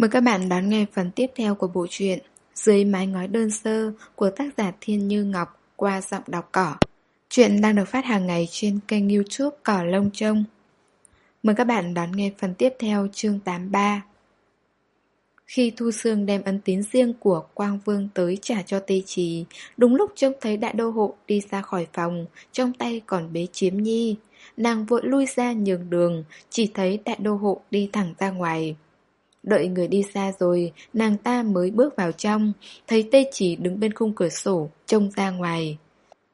Mời các bạn đón nghe phần tiếp theo của bộ truyện Dưới mái ngói đơn sơ của tác giả Thiên Như Ngọc qua giọng đọc cỏ. Chuyện đang được phát hàng ngày trên kênh youtube Cỏ Lông Trông. Mời các bạn đón nghe phần tiếp theo chương 83. Khi Thu Sương đem ấn tín riêng của Quang Vương tới trả cho Tây Trì, đúng lúc trông thấy đại đô hộ đi ra khỏi phòng, trong tay còn bế chiếm nhi. Nàng vội lui ra nhường đường, chỉ thấy đại đô hộ đi thẳng ra ngoài. Đợi người đi xa rồi, nàng ta mới bước vào trong, thấy tê chỉ đứng bên khung cửa sổ, trông ra ngoài.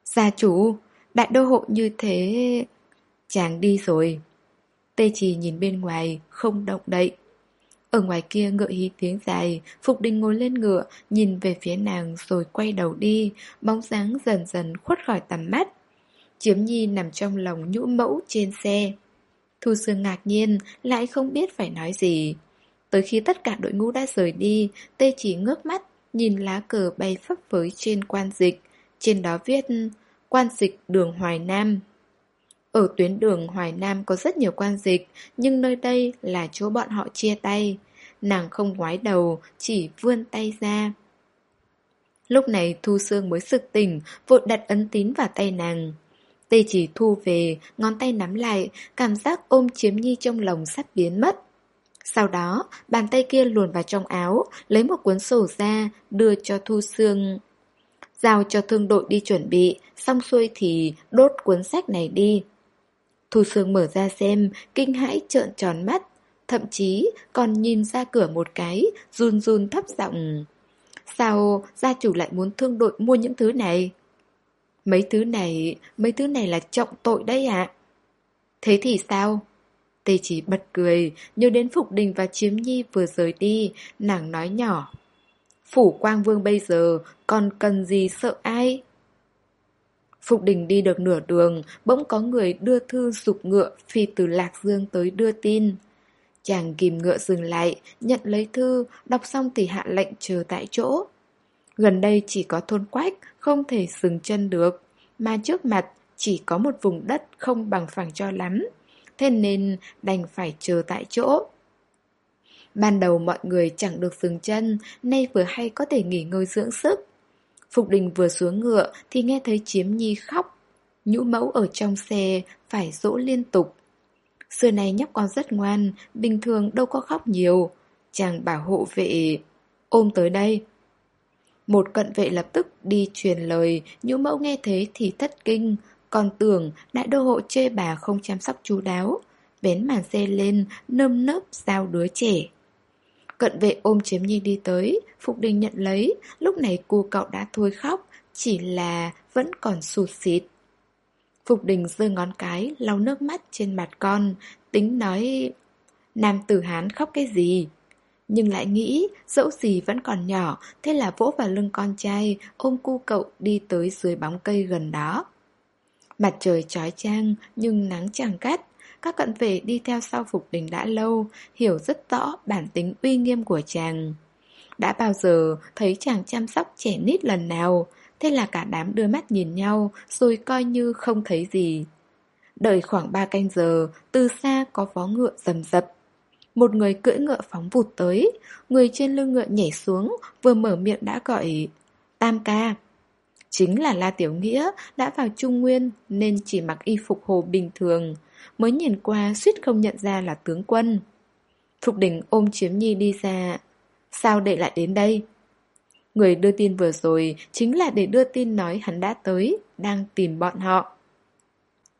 Gia chủ, đại đô hộ như thế... Chàng đi rồi. Tê chỉ nhìn bên ngoài, không động đậy. Ở ngoài kia ngựa hí tiếng dài, Phục Đình ngồi lên ngựa, nhìn về phía nàng rồi quay đầu đi, bóng dáng dần dần khuất khỏi tầm mắt. Chiếm nhi nằm trong lòng nhũ mẫu trên xe. Thu Sương ngạc nhiên, lại không biết phải nói gì. Tới khi tất cả đội ngũ đã rời đi, Tê chỉ ngước mắt, nhìn lá cờ bay phấp phới trên quan dịch. Trên đó viết quan dịch đường Hoài Nam. Ở tuyến đường Hoài Nam có rất nhiều quan dịch, nhưng nơi đây là chỗ bọn họ chia tay. Nàng không ngoái đầu, chỉ vươn tay ra. Lúc này Thu Sương mới sực tỉnh, vội đặt ấn tín vào tay nàng. Tê chỉ thu về, ngón tay nắm lại, cảm giác ôm chiếm nhi trong lòng sắp biến mất. Sau đó, bàn tay kia luồn vào trong áo, lấy một cuốn sổ ra, đưa cho Thu Sương. Giao cho thương đội đi chuẩn bị, xong xuôi thì đốt cuốn sách này đi. Thu Sương mở ra xem, kinh hãi trợn tròn mắt, thậm chí còn nhìn ra cửa một cái, run run thấp giọng. Sao gia chủ lại muốn thương đội mua những thứ này? Mấy thứ này, mấy thứ này là trọng tội đấy ạ. Thế thì sao? Tê chỉ bật cười, nhớ đến Phục Đình và Chiếm Nhi vừa rời đi, nàng nói nhỏ. Phủ Quang Vương bây giờ còn cần gì sợ ai? Phục Đình đi được nửa đường, bỗng có người đưa thư dục ngựa phi từ Lạc Dương tới đưa tin. Chàng kìm ngựa dừng lại, nhận lấy thư, đọc xong thì hạ lệnh chờ tại chỗ. Gần đây chỉ có thôn quách, không thể dừng chân được, mà trước mặt chỉ có một vùng đất không bằng phẳng cho lắm thế nên đành phải chờ tại chỗ. Ban đầu mọi người chẳng được dừng chân, nay vừa hay có thể nghỉ ngơi dưỡng sức. Phục đình vừa xuống ngựa thì nghe thấy chiếm nhi khóc. Nhũ mẫu ở trong xe phải dỗ liên tục. Xưa này nhóc con rất ngoan, bình thường đâu có khóc nhiều. Chàng bảo hộ vệ ôm tới đây. Một cận vệ lập tức đi truyền lời, nhũ mẫu nghe thế thì thất kinh, còn tưởng đại đô hộ chê bà không chăm sóc chú đáo. Bén màn xe lên, Nơm nớp giao đứa trẻ. Cận vệ ôm chiếm nhi đi tới, Phục đình nhận lấy. Lúc này cô cậu đã thôi khóc, Chỉ là vẫn còn sụt xịt. Phục đình giơ ngón cái, lau nước mắt trên mặt con, Tính nói, Nam tử Hán khóc cái gì? Nhưng lại nghĩ, dẫu gì vẫn còn nhỏ, Thế là vỗ vào lưng con trai, Ôm cu cậu đi tới dưới bóng cây gần đó. Mặt trời trói trang nhưng nắng chẳng cắt. Các cận vệ đi theo sau Phục Đình đã lâu, Hiểu rất rõ bản tính uy nghiêm của chàng. Đã bao giờ thấy chàng chăm sóc trẻ nít lần nào? Thế là cả đám đưa mắt nhìn nhau, Rồi coi như không thấy gì. Đợi khoảng 3 canh giờ, Từ xa có vó ngựa rầm rập. Một người cưỡi ngựa phóng vụt tới, Người trên lưng ngựa nhảy xuống, Vừa mở miệng đã gọi, Tam ca. Chính là La Tiểu Nghĩa đã vào Trung Nguyên nên chỉ mặc y phục hồ bình thường, mới nhìn qua suýt không nhận ra là tướng quân. Thục đình ôm chiếm nhi đi ra. Sao đệ lại đến đây? Người đưa tin vừa rồi chính là để đưa tin nói hắn đã tới, đang tìm bọn họ.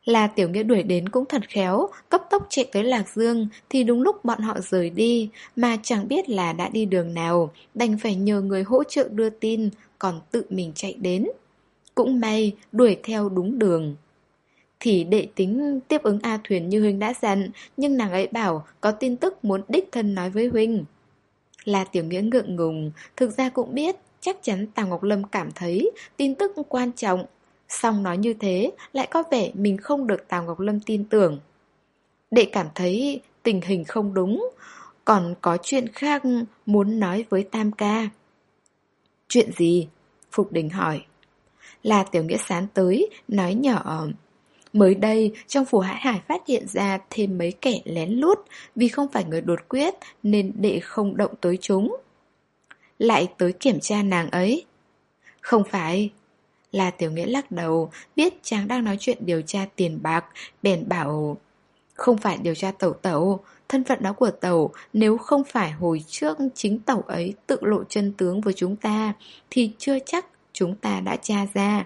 La Tiểu Nghĩa đuổi đến cũng thật khéo, cấp tốc chạy tới Lạc Dương thì đúng lúc bọn họ rời đi, mà chẳng biết là đã đi đường nào, đành phải nhờ người hỗ trợ đưa tin, còn tự mình chạy đến. Cũng may, đuổi theo đúng đường. Thì đệ tính tiếp ứng A Thuyền như Huynh đã dặn, nhưng nàng ấy bảo có tin tức muốn đích thân nói với Huynh. Là tiểu nghĩa ngượng ngùng, thực ra cũng biết, chắc chắn Tào Ngọc Lâm cảm thấy tin tức quan trọng. Xong nói như thế, lại có vẻ mình không được Tào Ngọc Lâm tin tưởng. Đệ cảm thấy tình hình không đúng, còn có chuyện khác muốn nói với Tam Ca. Chuyện gì? Phục Đình hỏi là Tiểu Nghĩa Sán tới, nói nhỏ Mới đây, trong phủ Hải Hải phát hiện ra thêm mấy kẻ lén lút vì không phải người đột quyết nên đệ không động tới chúng. Lại tới kiểm tra nàng ấy. Không phải. Là Tiểu Nghĩa lắc đầu, biết chàng đang nói chuyện điều tra tiền bạc, bèn bảo... Không phải điều tra tẩu tẩu, thân phận đó của tẩu nếu không phải hồi trước chính tẩu ấy tự lộ chân tướng với chúng ta thì chưa chắc chúng ta đã tra ra.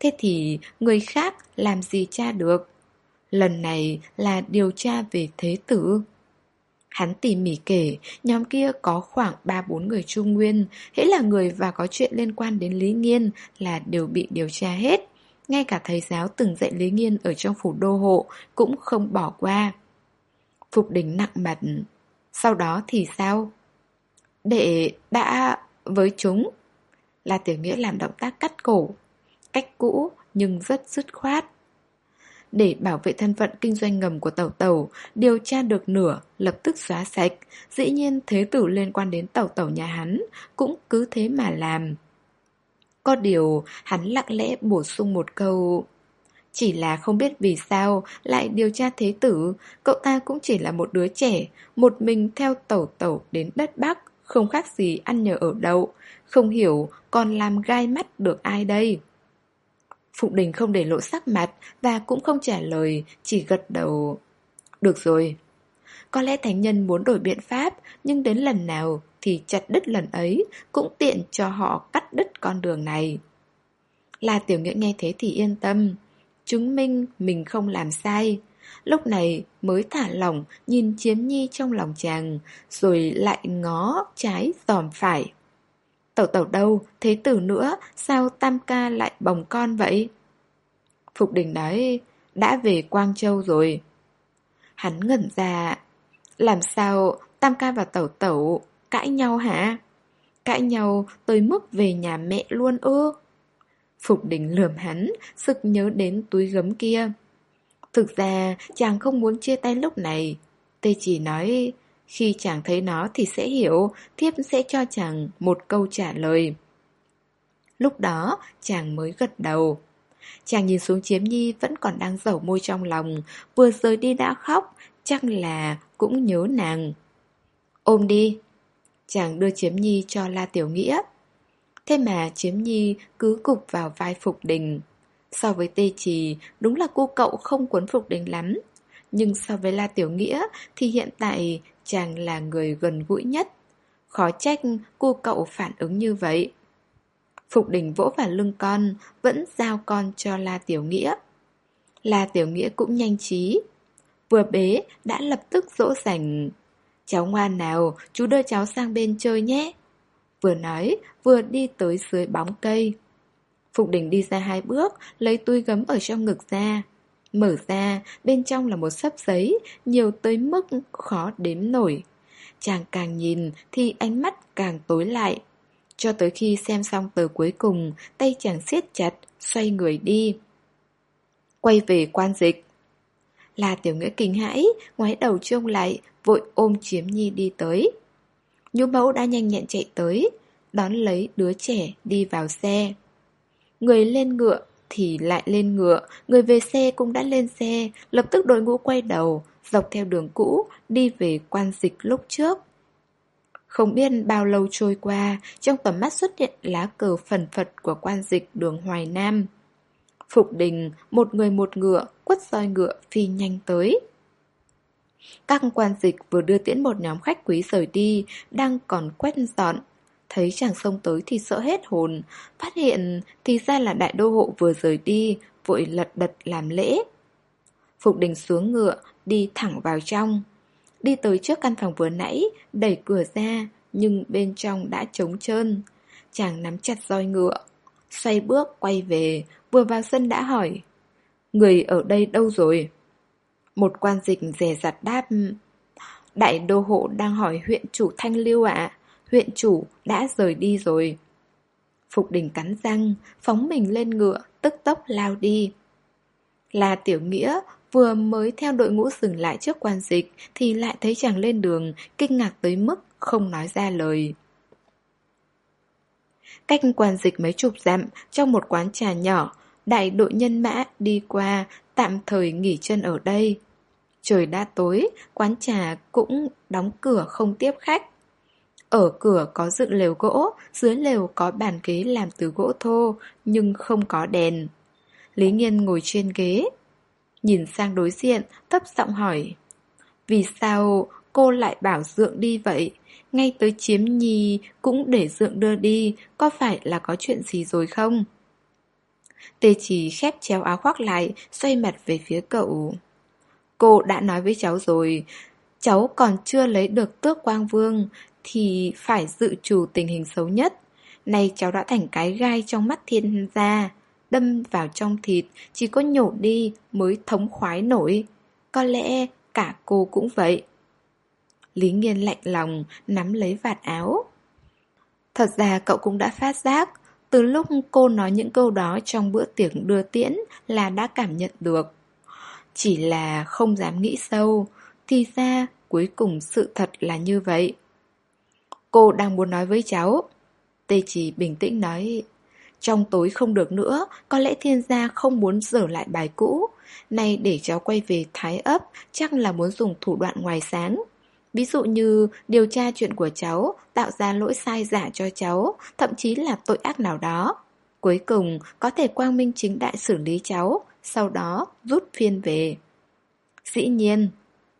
Thế thì người khác làm gì tra được? Lần này là điều tra về thế tử. Hắn tỉ mỉ kể, nhóm kia có khoảng 3-4 người trung nguyên, hễ là người và có chuyện liên quan đến Lý Nghiên là đều bị điều tra hết. Ngay cả thầy giáo từng dạy Lý Nghiên ở trong phủ đô hộ cũng không bỏ qua. Phục đỉnh nặng mặt. Sau đó thì sao? Đệ đã với chúng. Là tiểu nghĩa làm động tác cắt cổ. Cách cũ nhưng rất dứt khoát. Để bảo vệ thân phận kinh doanh ngầm của tàu tàu, điều tra được nửa, lập tức xóa sạch. Dĩ nhiên thế tử liên quan đến tàu tàu nhà hắn, cũng cứ thế mà làm. Có điều, hắn lặng lẽ bổ sung một câu... Chỉ là không biết vì sao lại điều tra thế tử, cậu ta cũng chỉ là một đứa trẻ, một mình theo tẩu tẩu đến đất Bắc, không khác gì ăn nhờ ở đậu, không hiểu còn làm gai mắt được ai đây. Phụng Đình không để lộ sắc mặt và cũng không trả lời, chỉ gật đầu. Được rồi. Có lẽ thánh nhân muốn đổi biện pháp, nhưng đến lần nào thì chặt đứt lần ấy, cũng tiện cho họ cắt đứt con đường này. La Tiểu Nghĩa nghe thế thì yên tâm, chứng minh mình không làm sai. Lúc này mới thả lỏng nhìn chiếm nhi trong lòng chàng, rồi lại ngó trái dòm phải. Tẩu tẩu đâu, thế tử nữa, sao tam ca lại bồng con vậy? Phục đình nói, đã về Quang Châu rồi. Hắn ngẩn ra, làm sao tam ca và tẩu tẩu cãi nhau hả? Cãi nhau tới mức về nhà mẹ luôn ư? Phục đình lườm hắn, sực nhớ đến túi gấm kia. Thực ra, chàng không muốn chia tay lúc này. Tê chỉ nói, khi chàng thấy nó thì sẽ hiểu, thiếp sẽ cho chàng một câu trả lời. Lúc đó, chàng mới gật đầu. Chàng nhìn xuống chiếm nhi vẫn còn đang dẩu môi trong lòng, vừa rời đi đã khóc, chắc là cũng nhớ nàng. Ôm đi. Chàng đưa chiếm nhi cho La Tiểu Nghĩa. Thế mà chiếm nhi cứ cục vào vai Phục Đình. So với tê trì, đúng là cô cậu không cuốn Phục Đình lắm. Nhưng so với La Tiểu Nghĩa thì hiện tại chàng là người gần gũi nhất. Khó trách cô cậu phản ứng như vậy. Phục đình vỗ vào lưng con, vẫn giao con cho La Tiểu Nghĩa. La Tiểu Nghĩa cũng nhanh trí. Vừa bế, đã lập tức dỗ dành. Cháu ngoan nào, chú đưa cháu sang bên chơi nhé. Vừa nói, vừa đi tới dưới bóng cây. Phục đình đi ra hai bước, lấy túi gấm ở trong ngực ra. Mở ra, bên trong là một sấp giấy, nhiều tới mức khó đếm nổi. Chàng càng nhìn thì ánh mắt càng tối lại. Cho tới khi xem xong tờ cuối cùng, tay chàng siết chặt, xoay người đi. Quay về quan dịch. Là tiểu nghĩa kinh hãi, ngoái đầu trông lại, vội ôm chiếm nhi đi tới. Nhũ mẫu đã nhanh nhẹn chạy tới, đón lấy đứa trẻ đi vào xe. Người lên ngựa thì lại lên ngựa, người về xe cũng đã lên xe, lập tức đội ngũ quay đầu, dọc theo đường cũ, đi về quan dịch lúc trước. Không biết bao lâu trôi qua, trong tầm mắt xuất hiện lá cờ phần phật của quan dịch đường Hoài Nam. Phục đình, một người một ngựa, quất roi ngựa phi nhanh tới. Các quan dịch vừa đưa tiễn một nhóm khách quý rời đi, đang còn quét dọn. Thấy chàng sông tới thì sợ hết hồn, phát hiện thì ra là đại đô hộ vừa rời đi, vội lật đật làm lễ. Phục đình xuống ngựa, đi thẳng vào trong. Đi tới trước căn phòng vừa nãy, đẩy cửa ra, nhưng bên trong đã trống trơn. Chàng nắm chặt roi ngựa, xoay bước quay về, vừa vào sân đã hỏi. Người ở đây đâu rồi? Một quan dịch rẻ rặt đáp. Đại đô hộ đang hỏi huyện chủ Thanh Lưu ạ. Huyện chủ đã rời đi rồi. Phục đình cắn răng, phóng mình lên ngựa, tức tốc lao đi. Là tiểu nghĩa Vừa mới theo đội ngũ dừng lại trước quan dịch Thì lại thấy chàng lên đường Kinh ngạc tới mức không nói ra lời Cách quan dịch mấy chục dặm Trong một quán trà nhỏ đại đội nhân mã đi qua, tạm thời nghỉ chân ở đây. Trời đã tối, quán trà cũng đóng cửa không tiếp khách. Ở cửa có dựng lều gỗ, dưới lều có bàn ghế làm từ gỗ thô, nhưng không có đèn. Lý Nghiên ngồi trên ghế, nhìn sang đối diện, thấp giọng hỏi. Vì sao cô lại bảo Dượng đi vậy? Ngay tới chiếm nhi cũng để Dượng đưa đi, có phải là có chuyện gì rồi không? Tê chỉ khép chéo áo khoác lại, xoay mặt về phía cậu. Cô đã nói với cháu rồi, cháu còn chưa lấy được tước quang vương, thì phải dự trù tình hình xấu nhất. Nay cháu đã thành cái gai trong mắt thiên gia, đâm vào trong thịt, chỉ có nhổ đi mới thống khoái nổi. Có lẽ cả cô cũng vậy. Lý Nghiên lạnh lòng, nắm lấy vạt áo. Thật ra cậu cũng đã phát giác, từ lúc cô nói những câu đó trong bữa tiệc đưa tiễn là đã cảm nhận được. Chỉ là không dám nghĩ sâu, thì ra cuối cùng sự thật là như vậy. Cô đang muốn nói với cháu. Tê chỉ bình tĩnh nói, trong tối không được nữa, có lẽ thiên gia không muốn dở lại bài cũ. Nay để cháu quay về thái ấp, chắc là muốn dùng thủ đoạn ngoài sáng. Ví dụ như điều tra chuyện của cháu, tạo ra lỗi sai giả cho cháu, thậm chí là tội ác nào đó. Cuối cùng có thể quang minh chính đại xử lý cháu, sau đó rút phiên về. Dĩ nhiên,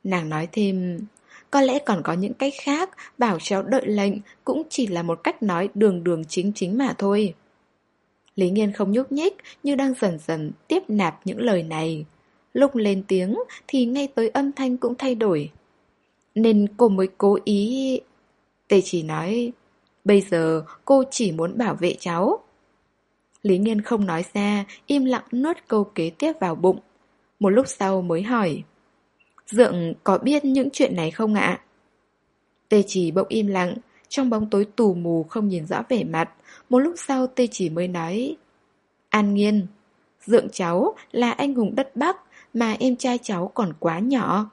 nàng nói thêm, có lẽ còn có những cách khác, bảo cháu đợi lệnh cũng chỉ là một cách nói đường đường chính chính mà thôi. Lý Nghiên không nhúc nhích như đang dần dần tiếp nạp những lời này. Lúc lên tiếng thì ngay tới âm thanh cũng thay đổi. Nên cô mới cố ý... Tê chỉ nói, bây giờ cô chỉ muốn bảo vệ cháu. Lý Nghiên không nói ra, im lặng nuốt câu kế tiếp vào bụng. Một lúc sau mới hỏi. Dượng có biết những chuyện này không ạ? Tê chỉ bỗng im lặng, trong bóng tối tù mù không nhìn rõ vẻ mặt. Một lúc sau Tê chỉ mới nói. An Nghiên, Dượng cháu là anh hùng đất Bắc mà em trai cháu còn quá nhỏ.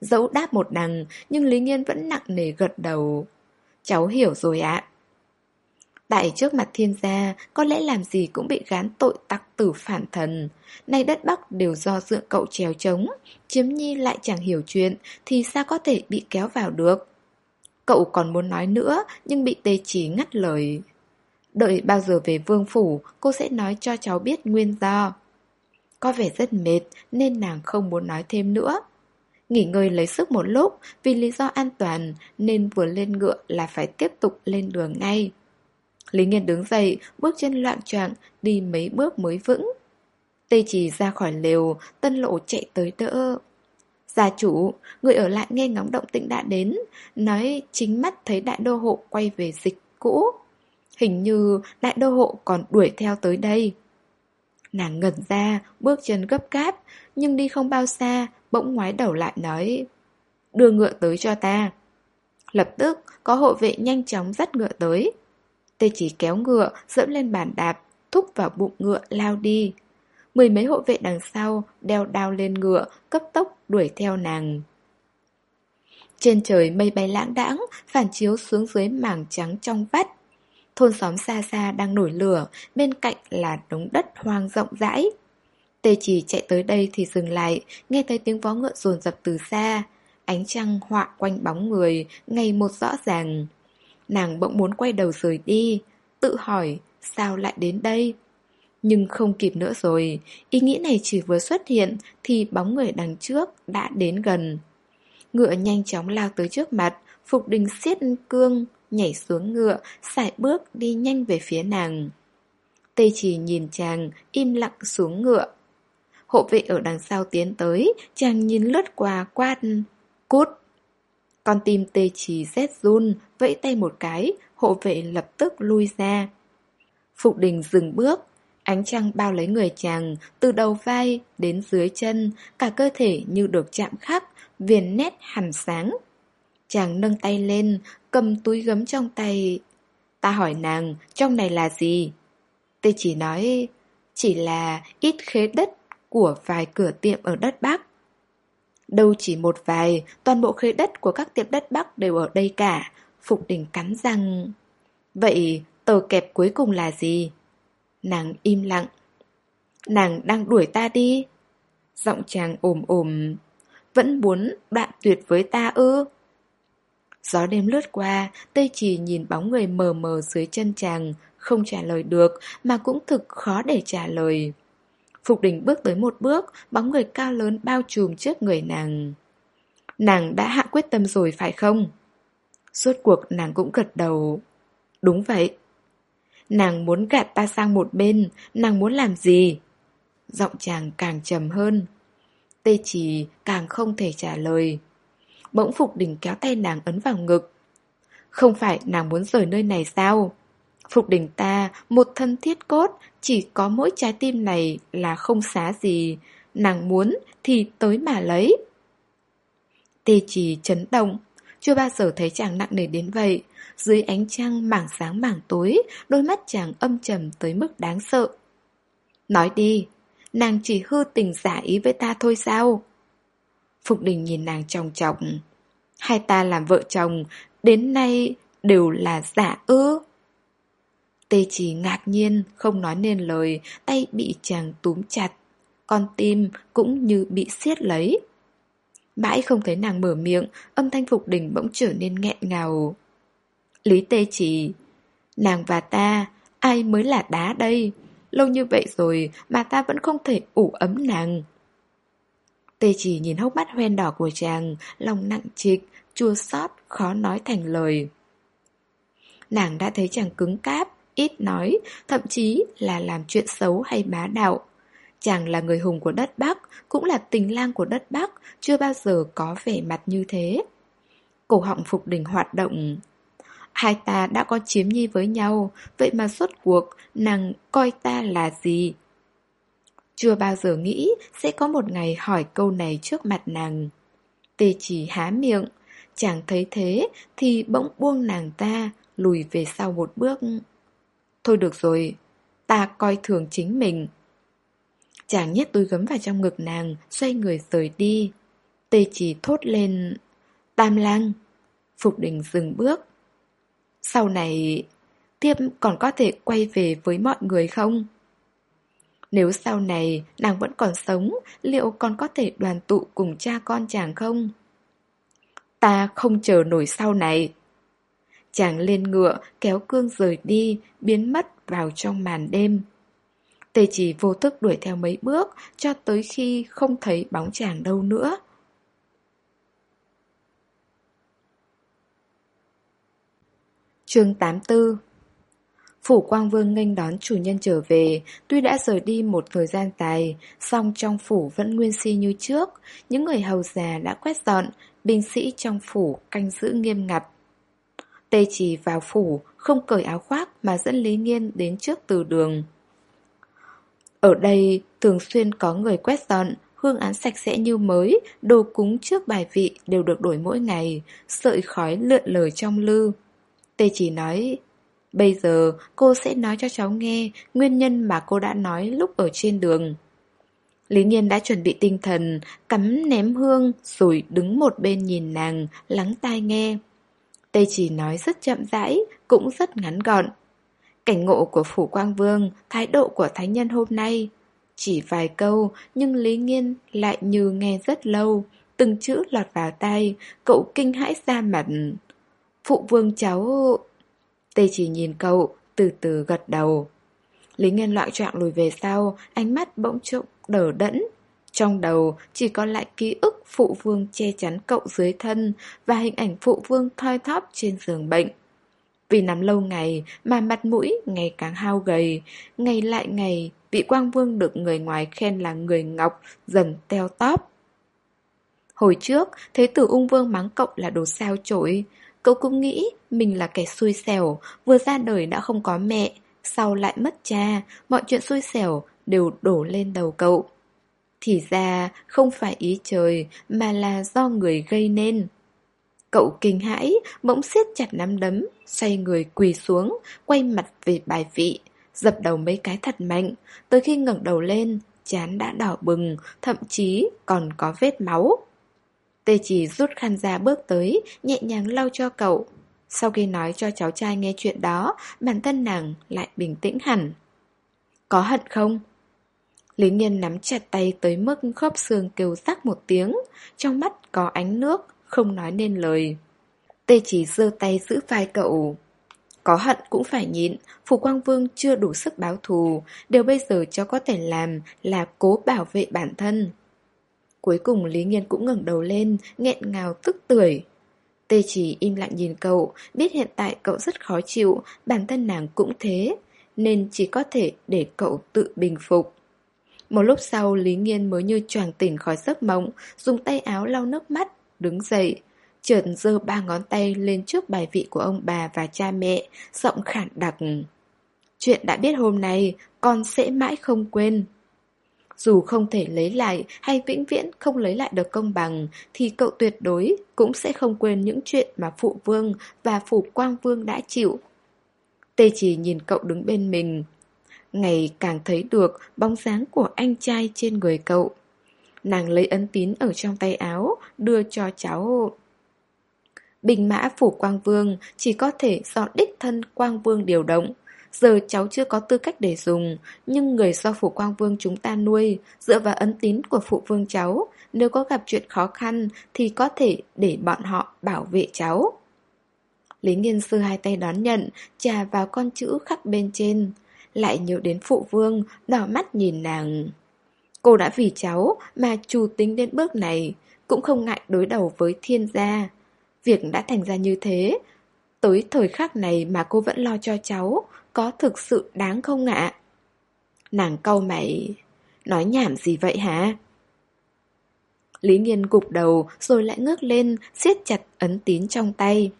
Dẫu đáp một đằng, nhưng Lý Nghiên vẫn nặng nề gật đầu. Cháu hiểu rồi ạ. Tại trước mặt thiên gia, có lẽ làm gì cũng bị gán tội tặc tử phản thần. Nay đất Bắc đều do dựa cậu trèo trống, chiếm nhi lại chẳng hiểu chuyện, thì sao có thể bị kéo vào được. Cậu còn muốn nói nữa, nhưng bị tê chỉ ngắt lời. Đợi bao giờ về vương phủ, cô sẽ nói cho cháu biết nguyên do. Có vẻ rất mệt, nên nàng không muốn nói thêm nữa. Nghỉ ngơi lấy sức một lúc, vì lý do an toàn, nên vừa lên ngựa là phải tiếp tục lên đường ngay. Lý Nghiên đứng dậy, bước chân loạn choạng đi mấy bước mới vững. tây chỉ ra khỏi lều, tân lộ chạy tới đỡ. Gia chủ, người ở lại nghe ngóng động tĩnh đã đến, nói chính mắt thấy đại đô hộ quay về dịch cũ. Hình như đại đô hộ còn đuổi theo tới đây. Nàng ngẩn ra, bước chân gấp cáp nhưng đi không bao xa, bỗng ngoái đầu lại nói Đưa ngựa tới cho ta. Lập tức, có hộ vệ nhanh chóng dắt ngựa tới. Tê chỉ kéo ngựa, dẫm lên bàn đạp, thúc vào bụng ngựa lao đi. Mười mấy hộ vệ đằng sau đeo đao lên ngựa, cấp tốc đuổi theo nàng. Trên trời mây bay lãng đãng, phản chiếu xuống dưới mảng trắng trong vắt. Thôn xóm xa xa đang nổi lửa, bên cạnh là đống đất hoang rộng rãi. Tê chỉ chạy tới đây thì dừng lại, nghe thấy tiếng vó ngựa rồn rập từ xa. Ánh trăng họa quanh bóng người, ngày một rõ ràng. Nàng bỗng muốn quay đầu rời đi, tự hỏi sao lại đến đây. Nhưng không kịp nữa rồi, ý nghĩ này chỉ vừa xuất hiện thì bóng người đằng trước đã đến gần. Ngựa nhanh chóng lao tới trước mặt, Phục Đình siết cương, nhảy xuống ngựa, sải bước đi nhanh về phía nàng. Tê chỉ nhìn chàng, im lặng xuống ngựa. Hộ vệ ở đằng sau tiến tới, chàng nhìn lướt qua quát. Cút! Con tim tê chỉ rét run, vẫy tay một cái, hộ vệ lập tức lui ra. Phục đình dừng bước, ánh trăng bao lấy người chàng, từ đầu vai đến dưới chân, cả cơ thể như được chạm khắc, viền nét hẳn sáng. Chàng nâng tay lên, cầm túi gấm trong tay. Ta hỏi nàng, trong này là gì? Tê chỉ nói, chỉ là ít khế đất của vài cửa tiệm ở đất Bắc. Đâu chỉ một vài, toàn bộ khế đất của các tiệm đất Bắc đều ở đây cả. Phục đình cắn răng. Vậy tờ kẹp cuối cùng là gì? Nàng im lặng. Nàng đang đuổi ta đi Giọng chàng ồm ồm Vẫn muốn đoạn tuyệt với ta ư Gió đêm lướt qua Tây chỉ nhìn bóng người mờ mờ dưới chân chàng Không trả lời được Mà cũng thực khó để trả lời Phục đình bước tới một bước, Bóng người cao lớn bao trùm trước người nàng Nàng đã hạ quyết tâm rồi phải không? Suốt cuộc nàng cũng gật đầu Đúng vậy Nàng muốn gạt ta sang một bên, Nàng muốn làm gì? Giọng chàng càng trầm hơn Tê chỉ càng không thể trả lời Bỗng Phục Đình kéo tay nàng ấn vào ngực Không phải nàng muốn rời nơi này sao? Phục Đình ta, một thân thiết cốt Chỉ có mỗi trái tim này là không xá gì. Nàng muốn thì tới mà lấy. Tê chỉ chấn động. Chưa bao giờ thấy chàng nặng nề đến vậy. Dưới ánh trăng mảng sáng mảng tối Đôi mắt chàng âm trầm tới mức đáng sợ. Nói đi Nàng chỉ hư tình giả ý với ta thôi sao? Phục đình nhìn nàng trọng trọng Hai ta làm vợ chồng Đến nay đều là giả ư? Tê chỉ ngạc nhiên Không nói nên lời Tay bị chàng túm chặt. Con tim cũng như bị siết lấy. Mãi không thấy nàng mở miệng Âm thanh Phục đình bỗng trở nên nghẹn ngào. Lý tê chỉ Nàng và ta Ai mới là đá đây? Lâu như vậy rồi mà ta vẫn không thể ủ ấm nàng. Tê chỉ nhìn hốc mắt hoen đỏ của chàng Lòng nặng trịch, chua xót khó nói thành lời. Nàng đã thấy chàng cứng cáp, ít nói, Thậm chí là làm chuyện xấu hay bá đạo. Chàng là người hùng của đất Bắc, Cũng là tình lang của đất Bắc, Chưa bao giờ có vẻ mặt như thế. Cổ họng Phục Đình hoạt động. Hai ta đã có chiếm nhi với nhau, Vậy mà suốt cuộc Nàng coi ta là gì? Chưa bao giờ nghĩ Sẽ có một ngày hỏi câu này trước mặt nàng. Tê chỉ há miệng. Chàng thấy thế Thì bỗng buông nàng ta Lùi về sau một bước. Thôi được rồi Ta coi thường chính mình Chàng nhét túi gấm vào trong ngực nàng Xoay người rời đi Tê chỉ thốt lên Tam lang Phục đình dừng bước sau này, Thiếp còn có thể quay về với mọi người không? Nếu sau này nàng vẫn còn sống, liệu còn có thể đoàn tụ cùng cha con chàng không? Ta không chờ nổi sau này. Chàng lên ngựa, kéo cương rời đi, biến mất vào trong màn đêm. Tề chỉ vô thức đuổi theo mấy bước, cho tới khi không thấy bóng chàng đâu nữa. chương 84 Phủ Quang Vương nghênh đón chủ nhân trở về, tuy đã rời đi một thời gian dài, song trong phủ vẫn nguyên si như trước, những người hầu già đã quét dọn, binh sĩ trong phủ canh giữ nghiêm ngặt. Tê chỉ vào phủ, không cởi áo khoác mà dẫn Lý Nghiên đến trước từ đường. Ở đây thường xuyên có người quét dọn, hương án sạch sẽ như mới, đồ cúng trước bài vị đều được đổi mỗi ngày, sợi khói lượn lờ trong lư. Tê chỉ nói Bây giờ cô sẽ nói cho cháu nghe Nguyên nhân mà cô đã nói lúc ở trên đường Lý Nhiên đã chuẩn bị tinh thần Cắm ném hương Rồi đứng một bên nhìn nàng Lắng tai nghe Tê chỉ nói rất chậm rãi Cũng rất ngắn gọn Cảnh ngộ của Phủ Quang Vương Thái độ của Thánh Nhân hôm nay Chỉ vài câu Nhưng Lý nghiên lại như nghe rất lâu Từng chữ lọt vào tay Cậu kinh hãi ra mặt Phụ vương cháu... Tây chỉ nhìn cậu, từ từ gật đầu. Lý Nghiên loạn trọng lùi về sau, ánh mắt bỗng trộm đờ đẫn. Trong đầu chỉ còn lại ký ức phụ vương che chắn cậu dưới thân và hình ảnh phụ vương thoi thóp trên giường bệnh. Vì nằm lâu ngày mà mặt mũi ngày càng hao gầy, ngày lại ngày vị quang vương được người ngoài khen là người ngọc dần teo tóp. Hồi trước, thế tử ung vương mắng cậu là đồ sao chổi, Cậu cũng nghĩ mình là kẻ xui xẻo, vừa ra đời đã không có mẹ, sau lại mất cha, mọi chuyện xui xẻo đều đổ lên đầu cậu. Thì ra không phải ý trời mà là do người gây nên. Cậu kinh hãi, bỗng siết chặt nắm đấm, xoay người quỳ xuống, quay mặt về bài vị, dập đầu mấy cái thật mạnh, tới khi ngẩng đầu lên, chán đã đỏ bừng, thậm chí còn có vết máu. Tê chỉ rút khăn ra bước tới, nhẹ nhàng lau cho cậu. Sau khi nói cho cháu trai nghe chuyện đó, bản thân nàng lại bình tĩnh hẳn. Có hận không? Lý Nhiên nắm chặt tay tới mức khớp xương kêu rắc một tiếng, trong mắt có ánh nước, không nói nên lời. Tê chỉ giơ tay giữ vai cậu. Có hận cũng phải nhịn, Phủ Quang Vương chưa đủ sức báo thù, điều bây giờ cho có thể làm là cố bảo vệ bản thân. Cuối cùng Lý Nghiên cũng ngẩng đầu lên, nghẹn ngào tức tưởi. Tê chỉ im lặng nhìn cậu, biết hiện tại cậu rất khó chịu, bản thân nàng cũng thế, nên chỉ có thể để cậu tự bình phục. Một lúc sau Lý Nghiên mới như choàng tỉnh khỏi giấc mộng, dùng tay áo lau nước mắt, đứng dậy. trượt giơ ba ngón tay lên trước bài vị của ông bà và cha mẹ, giọng khản đặc. Chuyện đã biết hôm nay, con sẽ mãi không quên. Dù không thể lấy lại hay vĩnh viễn không lấy lại được công bằng, thì cậu tuyệt đối cũng sẽ không quên những chuyện mà Phụ Vương và Phủ Quang Vương đã chịu. Tê chỉ nhìn cậu đứng bên mình, ngày càng thấy được bóng dáng của anh trai trên người cậu. Nàng lấy ấn tín ở trong tay áo, đưa cho cháu. Bình mã phủ Quang Vương chỉ có thể do đích thân Quang Vương điều động. Giờ cháu chưa có tư cách để dùng, nhưng người do phủ Quang Vương chúng ta nuôi, dựa vào ấn tín của phụ vương cháu, nếu có gặp chuyện khó khăn thì có thể để bọn họ bảo vệ cháu. Lý Nghiên Sư hai tay đón nhận, trà vào con chữ khắc bên trên lại nhớ đến phụ vương, đỏ mắt nhìn nàng. Cô đã vì cháu mà chủ tính đến bước này, cũng không ngại đối đầu với thiên gia. Việc đã thành ra như thế, tới thời khắc này mà cô vẫn lo cho cháu, có thực sự đáng không ạ? Nàng cau mày, nói nhảm gì vậy hả? Lý Nghiên gục đầu rồi lại ngước lên, siết chặt ấn tín trong tay.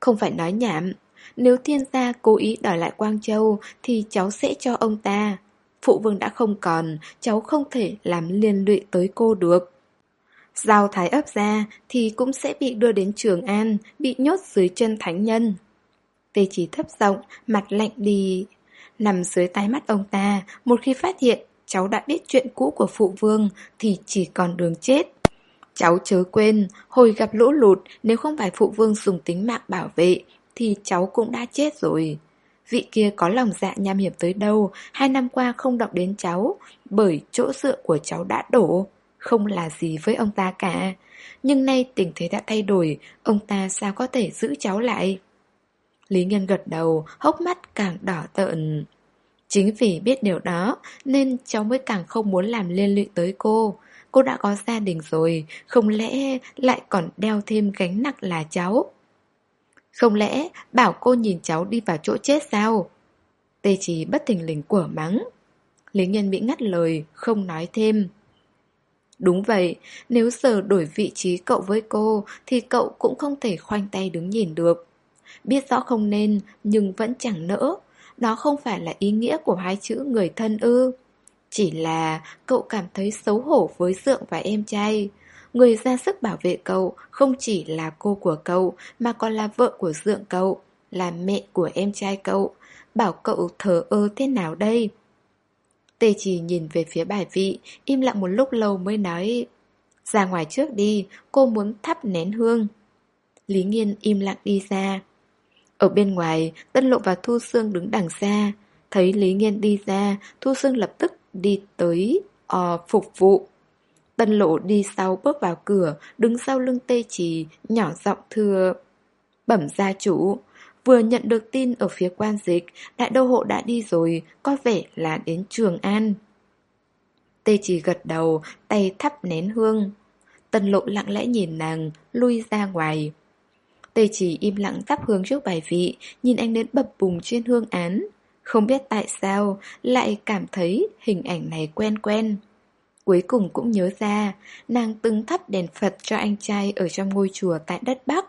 Không phải nói nhảm, nếu thiên gia cố ý đòi lại Quang Châu Thì cháu sẽ cho ông ta. Phụ vương đã không còn Cháu không thể làm liên lụy tới cô được. Giao thái ấp ra Thì cũng sẽ bị đưa đến Trường An Bị nhốt dưới chân thánh nhân. Tê chỉ thấp giọng Mặt lạnh đi. Nằm dưới tay mắt ông ta Một khi phát hiện cháu đã biết chuyện cũ của phụ vương Thì chỉ còn đường chết. Cháu chớ quên, hồi gặp lũ lụt, nếu không phải phụ vương dùng tính mạng bảo vệ, thì cháu cũng đã chết rồi. Vị kia có lòng dạ nham hiểm tới đâu, hai năm qua không động đến cháu, bởi chỗ dựa của cháu đã đổ, không là gì với ông ta cả. Nhưng nay tình thế đã thay đổi, ông ta sao có thể giữ cháu lại? Lý Nhân gật đầu, hốc mắt càng đỏ tợn. Chính vì biết điều đó nên cháu mới càng không muốn làm liên lụy tới cô. Cô đã có gia đình rồi, không lẽ lại còn đeo thêm gánh nặng là cháu? Không lẽ bảo cô nhìn cháu đi vào chỗ chết sao? Tê chỉ bất thình lình của mắng. Lý nhân bị ngắt lời, không nói thêm. Đúng vậy, nếu giờ đổi vị trí cậu với cô thì cậu cũng không thể khoanh tay đứng nhìn được. Biết rõ không nên nhưng vẫn chẳng nỡ. Đó không phải là ý nghĩa của hai chữ người thân ư. Chỉ là cậu cảm thấy xấu hổ với Dượng và em trai. Người ra sức bảo vệ cậu không chỉ là cô của cậu mà còn là vợ của dượng cậu, là mẹ của em trai cậu. Bảo cậu thờ ơ thế nào đây? Tê chỉ nhìn về phía bài vị, im lặng một lúc lâu mới nói Ra ngoài trước đi, cô muốn thắp nén hương. Lý Nghiên im lặng đi ra. Ở bên ngoài, Tân Lộ và Thu Sương đứng đằng xa. Thấy Lý Nghiên đi ra, Thu Sương lập tức đi tới uh, phục vụ. Tân lộ đi sau bước vào cửa, đứng sau lưng tê trì, nhỏ giọng thưa. Bẩm gia chủ, vừa nhận được tin ở phía quan dịch, đại đô hộ đã đi rồi, có vẻ là đến Trường An. Tê trì gật đầu, tay thắp nén hương. Tân lộ lặng lẽ nhìn nàng, lui ra ngoài. Tê chỉ im lặng thắp hương trước bài vị, nhìn anh đến bập bùng trên hương án. Không biết tại sao, lại cảm thấy hình ảnh này quen quen. Cuối cùng cũng nhớ ra, nàng từng thắp đèn Phật cho anh trai ở trong ngôi chùa tại đất Bắc.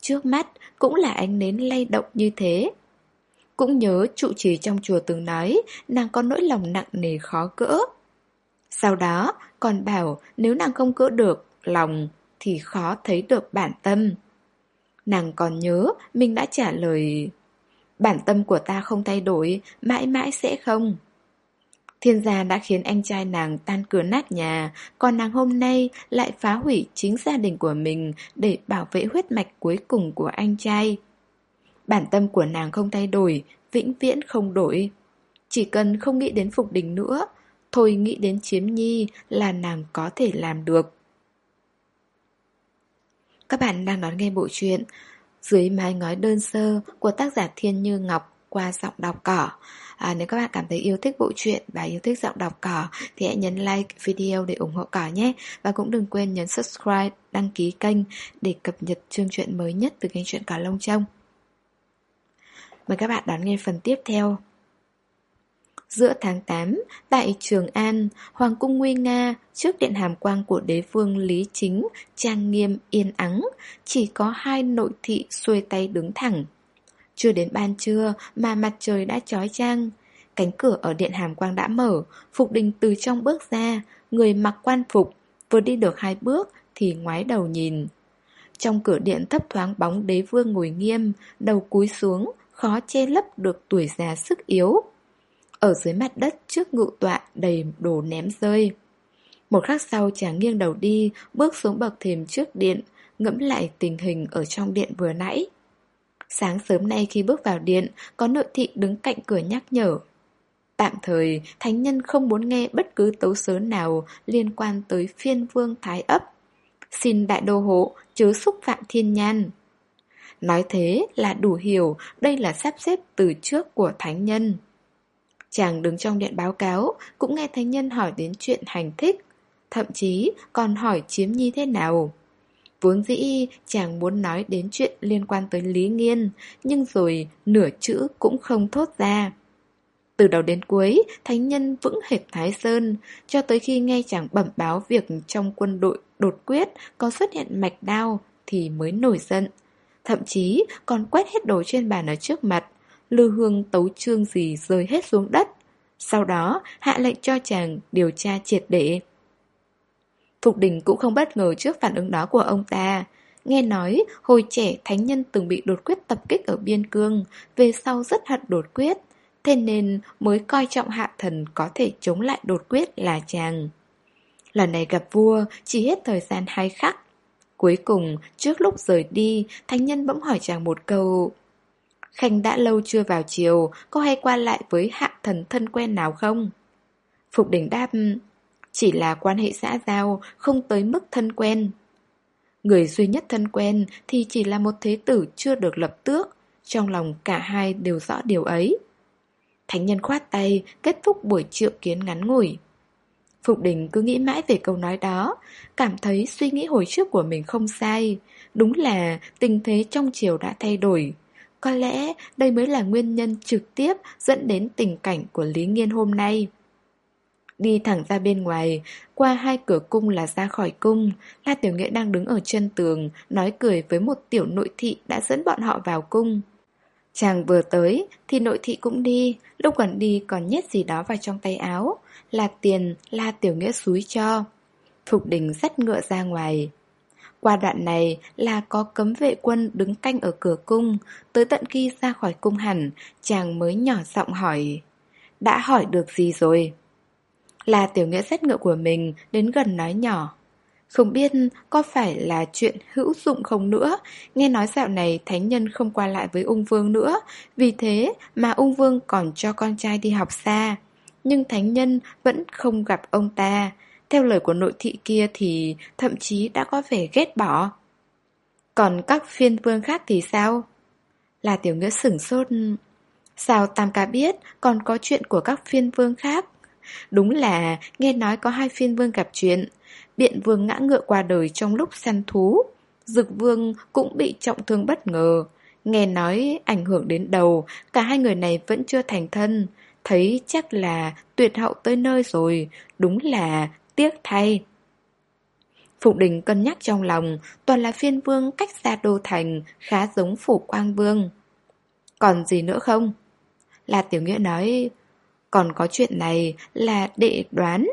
Trước mắt cũng là ánh nến lay động như thế. Cũng nhớ trụ trì trong chùa từng nói nàng có nỗi lòng nặng nề khó cỡ. Sau đó còn bảo nếu nàng không cỡ được lòng thì khó thấy được bản tâm. Nàng còn nhớ mình đã trả lời Bản tâm của ta không thay đổi, mãi mãi sẽ không. Thiên gia đã khiến anh trai nàng tan cửa nát nhà, còn nàng hôm nay lại phá hủy chính gia đình của mình để bảo vệ huyết mạch cuối cùng của anh trai. Bản tâm của nàng không thay đổi, vĩnh viễn không đổi. Chỉ cần không nghĩ đến Phục Đình nữa, thôi nghĩ đến chiếm nhi là nàng có thể làm được. Các bạn đang đón nghe bộ truyện Dưới mái ngói đơn sơ của tác giả Thiên Như Ngọc qua giọng đọc cỏ. À, nếu các bạn cảm thấy yêu thích bộ truyện và yêu thích giọng đọc cỏ thì hãy nhấn like video để ủng hộ cỏ nhé. Và cũng đừng quên nhấn subscribe, đăng ký kênh để cập nhật chương truyện mới nhất từ kênh truyện cỏ lông trông. Mời các bạn đón nghe phần tiếp theo. Giữa tháng 8, tại Trường An, Hoàng cung nguy nga, trước điện hàm quang của đế vương Lý Chính, trang nghiêm yên ắng, chỉ có hai nội thị xuôi tay đứng thẳng. Chưa đến ban trưa mà mặt trời đã chói chang. Cánh cửa ở điện hàm quang đã mở, Phục Đình từ trong bước ra, người mặc quan phục, vừa đi được hai bước thì ngoái đầu nhìn. Trong cửa điện thấp thoáng bóng đế vương ngồi nghiêm, đầu cúi xuống, khó che lấp được tuổi già sức yếu. Ở dưới mặt đất trước ngự tọa đầy đồ ném rơi. Một khắc sau chàng nghiêng đầu đi, bước xuống bậc thềm trước điện, ngẫm lại tình hình ở trong điện vừa nãy. Sáng sớm nay khi bước vào điện, có nội thị đứng cạnh cửa nhắc nhở. Tạm thời, thánh nhân không muốn nghe bất cứ tấu sớ nào liên quan tới phiên vương thái ấp. Xin đại đô hộ chứ xúc phạm thiên nhan. Nói thế là đủ hiểu đây là sắp xếp từ trước của thánh nhân. Chàng đứng trong điện báo cáo, cũng nghe thánh nhân hỏi đến chuyện hành thích, thậm chí còn hỏi chiếm nhi thế nào. Vốn dĩ chàng muốn nói đến chuyện liên quan tới Lý Nghiên, nhưng rồi nửa chữ cũng không thốt ra. Từ đầu đến cuối, thánh nhân vững hệt Thái Sơn, cho tới khi nghe chàng bẩm báo việc trong quân đội đột quyết có xuất hiện mạch đao thì mới nổi giận. Thậm chí còn quét hết đồ trên bàn ở trước mặt, lư hương tấu trương gì rơi hết xuống đất. Sau đó hạ lệnh cho chàng điều tra triệt để. Phục đình cũng không bất ngờ trước phản ứng đó của ông ta. Nghe nói, hồi trẻ thánh nhân từng bị đột quyết tập kích ở biên cương, về sau rất hận đột quyết, thế nên mới coi trọng hạ thần có thể chống lại đột quyết là chàng. Lần này gặp vua, chỉ hết thời gian hai khắc. Cuối cùng, trước lúc rời đi, thánh nhân bỗng hỏi chàng một câu. Khanh đã lâu chưa vào chiều, có hay qua lại với hạ thần thân quen nào không? Phục đỉnh đáp, chỉ là quan hệ xã giao, không tới mức thân quen. Người duy nhất thân quen thì chỉ là một thế tử chưa được lập tước, trong lòng cả hai đều rõ điều ấy. Thánh nhân khoát tay, kết thúc buổi triệu kiến ngắn ngủi. Phục đình cứ nghĩ mãi về câu nói đó, cảm thấy suy nghĩ hồi trước của mình không sai. Đúng là tình thế trong chiều đã thay đổi. Có lẽ đây mới là nguyên nhân trực tiếp dẫn đến tình cảnh của Lý Nghiên hôm nay. Đi thẳng ra bên ngoài, qua hai cửa cung là ra khỏi cung, La Tiểu Nghĩa đang đứng ở chân tường, nói cười với một tiểu nội thị đã dẫn bọn họ vào cung. Chàng vừa tới thì nội thị cũng đi, lúc còn đi còn nhét gì đó vào trong tay áo, là tiền La Tiểu Nghĩa xúi cho. Phục đình dắt ngựa ra ngoài. Qua đoạn này là có cấm vệ quân đứng canh ở cửa cung, tới tận khi ra khỏi cung hẳn, chàng mới nhỏ giọng hỏi. Đã hỏi được gì rồi? Là tiểu nghĩa xét ngựa của mình đến gần nói nhỏ. Không biết có phải là chuyện hữu dụng không nữa Nghe nói dạo này thánh nhân không qua lại với ung vương nữa Vì thế mà ung vương còn cho con trai đi học xa Nhưng thánh nhân vẫn không gặp ông ta Theo lời của nội thị kia thì thậm chí đã có vẻ ghét bỏ Còn các phiên vương khác thì sao? Là tiểu nghĩa sửng sốt Sao Tam ca biết còn có chuyện của các phiên vương khác? Đúng là nghe nói có hai phiên vương gặp chuyện. Biện vương ngã ngựa qua đời trong lúc săn thú. Dực vương cũng bị trọng thương bất ngờ. Nghe nói ảnh hưởng đến đầu, Cả hai người này vẫn chưa thành thân. Thấy chắc là tuyệt hậu tới nơi rồi, Đúng là tiếc thay. Phục đình cân nhắc trong lòng, Toàn là phiên vương cách xa đô thành, Khá giống phủ quang vương. Còn gì nữa không? Là tiểu nghĩa nói còn có chuyện này là đệ đoán.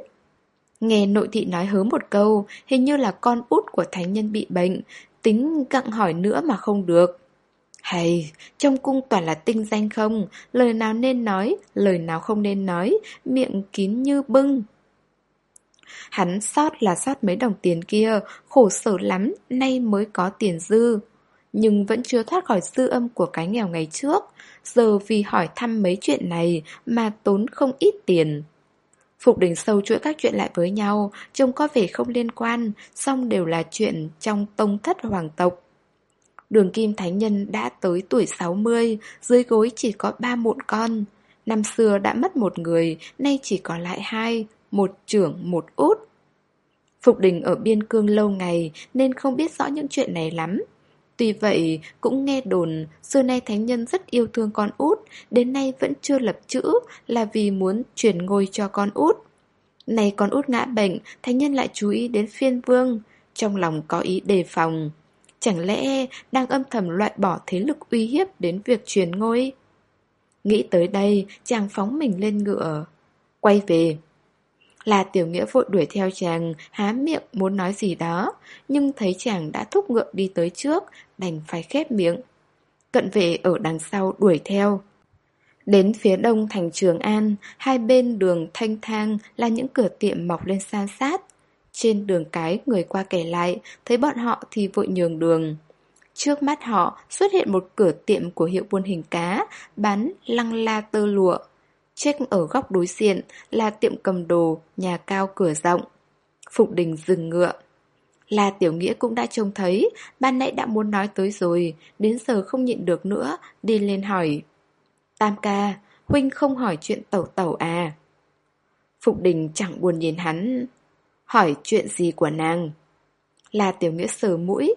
Nghe nội thị nói hớ một câu, hình như là con út của thánh nhân bị bệnh, tính gặng hỏi nữa mà không được. Hay, trong cung toàn là tinh danh không, lời nào nên nói, lời nào không nên nói, miệng kín như bưng. Hắn sót là sót mấy đồng tiền kia, khổ sở lắm, nay mới có tiền dư. Nhưng vẫn chưa thoát khỏi dư âm của cái nghèo ngày trước, giờ vì hỏi thăm mấy chuyện này mà tốn không ít tiền. Phục đỉnh sâu chuỗi các chuyện lại với nhau, trông có vẻ không liên quan, song đều là chuyện trong tông thất hoàng tộc. Đường Kim Thánh Nhân đã tới tuổi 60, dưới gối chỉ có ba mụn con. Năm xưa đã mất một người, nay chỉ còn lại hai, một trưởng một út. Phục đình ở biên cương lâu ngày nên không biết rõ những chuyện này lắm. Tuy vậy, cũng nghe đồn xưa nay thánh nhân rất yêu thương con út, đến nay vẫn chưa lập chữ là vì muốn chuyển ngôi cho con út. Này con út ngã bệnh, thánh nhân lại chú ý đến phiên vương, trong lòng có ý đề phòng. Chẳng lẽ đang âm thầm loại bỏ thế lực uy hiếp đến việc truyền ngôi? Nghĩ tới đây, chàng phóng mình lên ngựa. Quay về. Là tiểu nghĩa vội đuổi theo chàng, há miệng muốn nói gì đó, nhưng thấy chàng đã thúc ngựa đi tới trước, đành phải khép miệng. Cận vệ ở đằng sau đuổi theo. Đến phía đông thành Trường An, hai bên đường thanh thang là những cửa tiệm mọc lên san sát. Trên đường cái người qua kể lại, thấy bọn họ thì vội nhường đường. Trước mắt họ xuất hiện một cửa tiệm của hiệu buôn hình cá, bán lăng la tơ lụa trách ở góc đối diện là tiệm cầm đồ, nhà cao cửa rộng. Phục đình dừng ngựa. là Tiểu Nghĩa cũng đã trông thấy, ban nãy đã muốn nói tới rồi, đến giờ không nhịn được nữa, đi lên hỏi. Tam ca, huynh không hỏi chuyện tẩu tẩu à? Phục đình chẳng buồn nhìn hắn, hỏi chuyện gì của nàng. là Tiểu Nghĩa sờ mũi,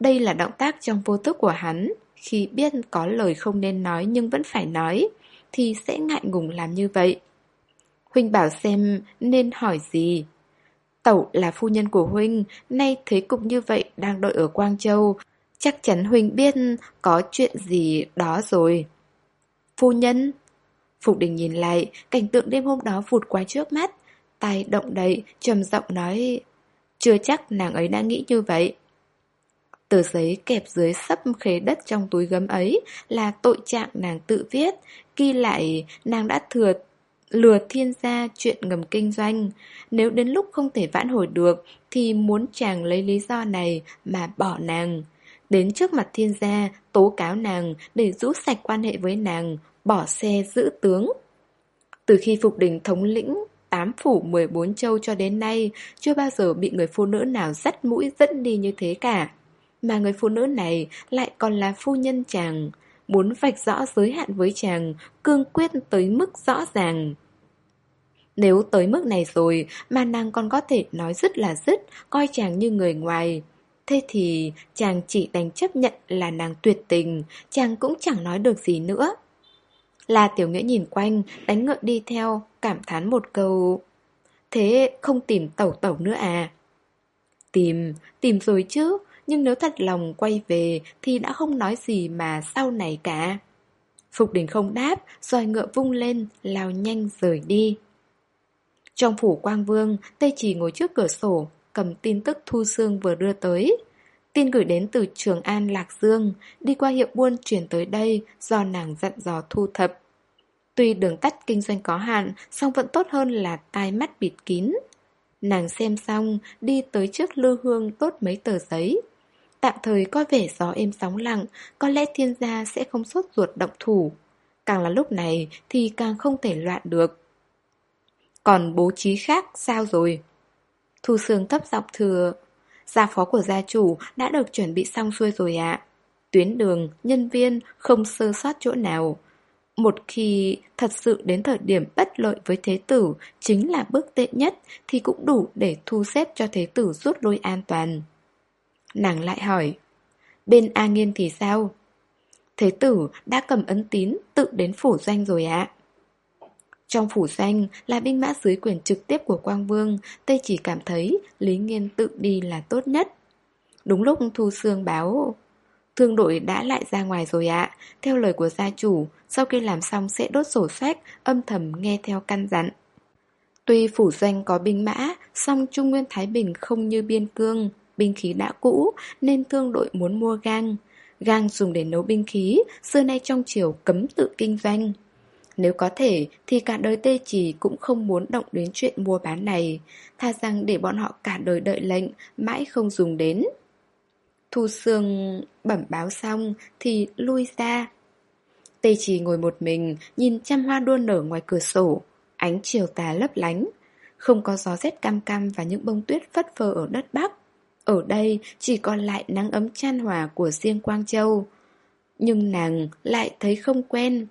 đây là động tác trong vô thức của hắn, khi biết có lời không nên nói nhưng vẫn phải nói, thì sẽ ngại ngùng làm như vậy. Huynh bảo xem nên hỏi gì. Tẩu là phu nhân của Huynh, nay thế cục như vậy đang đợi ở Quang Châu. Chắc chắn Huynh biết có chuyện gì đó rồi. Phu nhân? Phục đình nhìn lại, cảnh tượng đêm hôm đó vụt qua trước mắt. tay động đậy, trầm giọng nói Chưa chắc nàng ấy đã nghĩ như vậy Tờ giấy kẹp dưới sấp khế đất trong túi gấm ấy Là tội trạng nàng tự viết. Ghi lại, nàng đã thừa, lừa thiên gia chuyện ngầm kinh doanh. Nếu đến lúc không thể vãn hồi được, Thì muốn chàng lấy lý do này mà bỏ nàng. Đến trước mặt thiên gia, tố cáo nàng để rũ sạch quan hệ với nàng, Bỏ xe giữ tướng. Từ khi Phục Đình thống lĩnh tám phủ 14 châu cho đến nay, Chưa bao giờ bị người phụ nữ nào dắt mũi dẫn đi như thế cả. Mà người phụ nữ này lại còn là phu nhân chàng Muốn vạch rõ giới hạn với chàng Cương quyết tới mức rõ ràng Nếu tới mức này rồi Mà nàng còn có thể nói dứt là dứt Coi chàng như người ngoài Thế thì chàng chỉ đành chấp nhận là nàng tuyệt tình Chàng cũng chẳng nói được gì nữa La Tiểu Nghĩa nhìn quanh, đánh ngựa đi theo, cảm thán một câu. Thế không tìm tẩu tẩu nữa à? Tìm, tìm rồi chứ, nhưng nếu thật lòng quay về thì đã không nói gì mà sau này cả. Phục đình không đáp, roi ngựa vung lên, lao nhanh rời đi. Trong phủ quang vương, Tây Chỉ ngồi trước cửa sổ, cầm tin tức Thu Sương vừa đưa tới. Tin gửi đến từ Trường An Lạc Dương, đi qua hiệu buôn chuyển tới đây do nàng dặn dò thu thập. Tuy đường tắt kinh doanh có hạn, song vẫn tốt hơn là tai mắt bịt kín. Nàng xem xong, đi tới trước lư hương tốt mấy tờ giấy. Tạm thời có vẻ gió êm sóng lặng, có lẽ thiên gia sẽ không sốt ruột động thủ. Càng là lúc này thì càng không thể loạn được. Còn bố trí khác sao rồi? Thu Sương thấp giọng thừa Gia phó của gia chủ đã được chuẩn bị xong xuôi rồi ạ. Tuyến đường, nhân viên, không sơ sót chỗ nào. Một khi thật sự đến thời điểm bất lợi với thế tử chính là bước tệ nhất thì cũng đủ để thu xếp cho thế tử rút lui an toàn. Nàng lại hỏi, bên A Nghiên thì sao? Thế tử đã cầm ấn tín tự đến phủ doanh rồi ạ. Trong phủ doanh là binh mã dưới quyền trực tiếp của Quang Vương, Tây chỉ cảm thấy Lý Nghiên tự đi là tốt nhất. Đúng lúc Thu Sương báo Thương đội đã lại ra ngoài rồi ạ Theo lời của gia chủ Sau khi làm xong sẽ đốt sổ sách Âm thầm nghe theo căn dặn Tuy phủ doanh có binh mã song Trung Nguyên Thái Bình không như biên cương Binh khí đã cũ, Nên thương đội muốn mua gang. Gang dùng để nấu binh khí, Xưa nay trong triều cấm tự kinh doanh. Nếu có thể, thì cả đời tê chỉ cũng không muốn động đến chuyện mua bán này. Tha rằng để bọn họ cả đời đợi lệnh, Mãi không dùng đến. Thu Sương bẩm báo xong thì lui ra. Tê chỉ ngồi một mình, Nhìn trăm hoa đua nở ngoài cửa sổ. Ánh chiều tà lấp lánh. Không có gió rét cam cam và những bông tuyết phất phơ ở đất Bắc. Ở đây chỉ còn lại nắng ấm chan hòa của riêng Quang Châu. Nhưng nàng lại thấy không quen.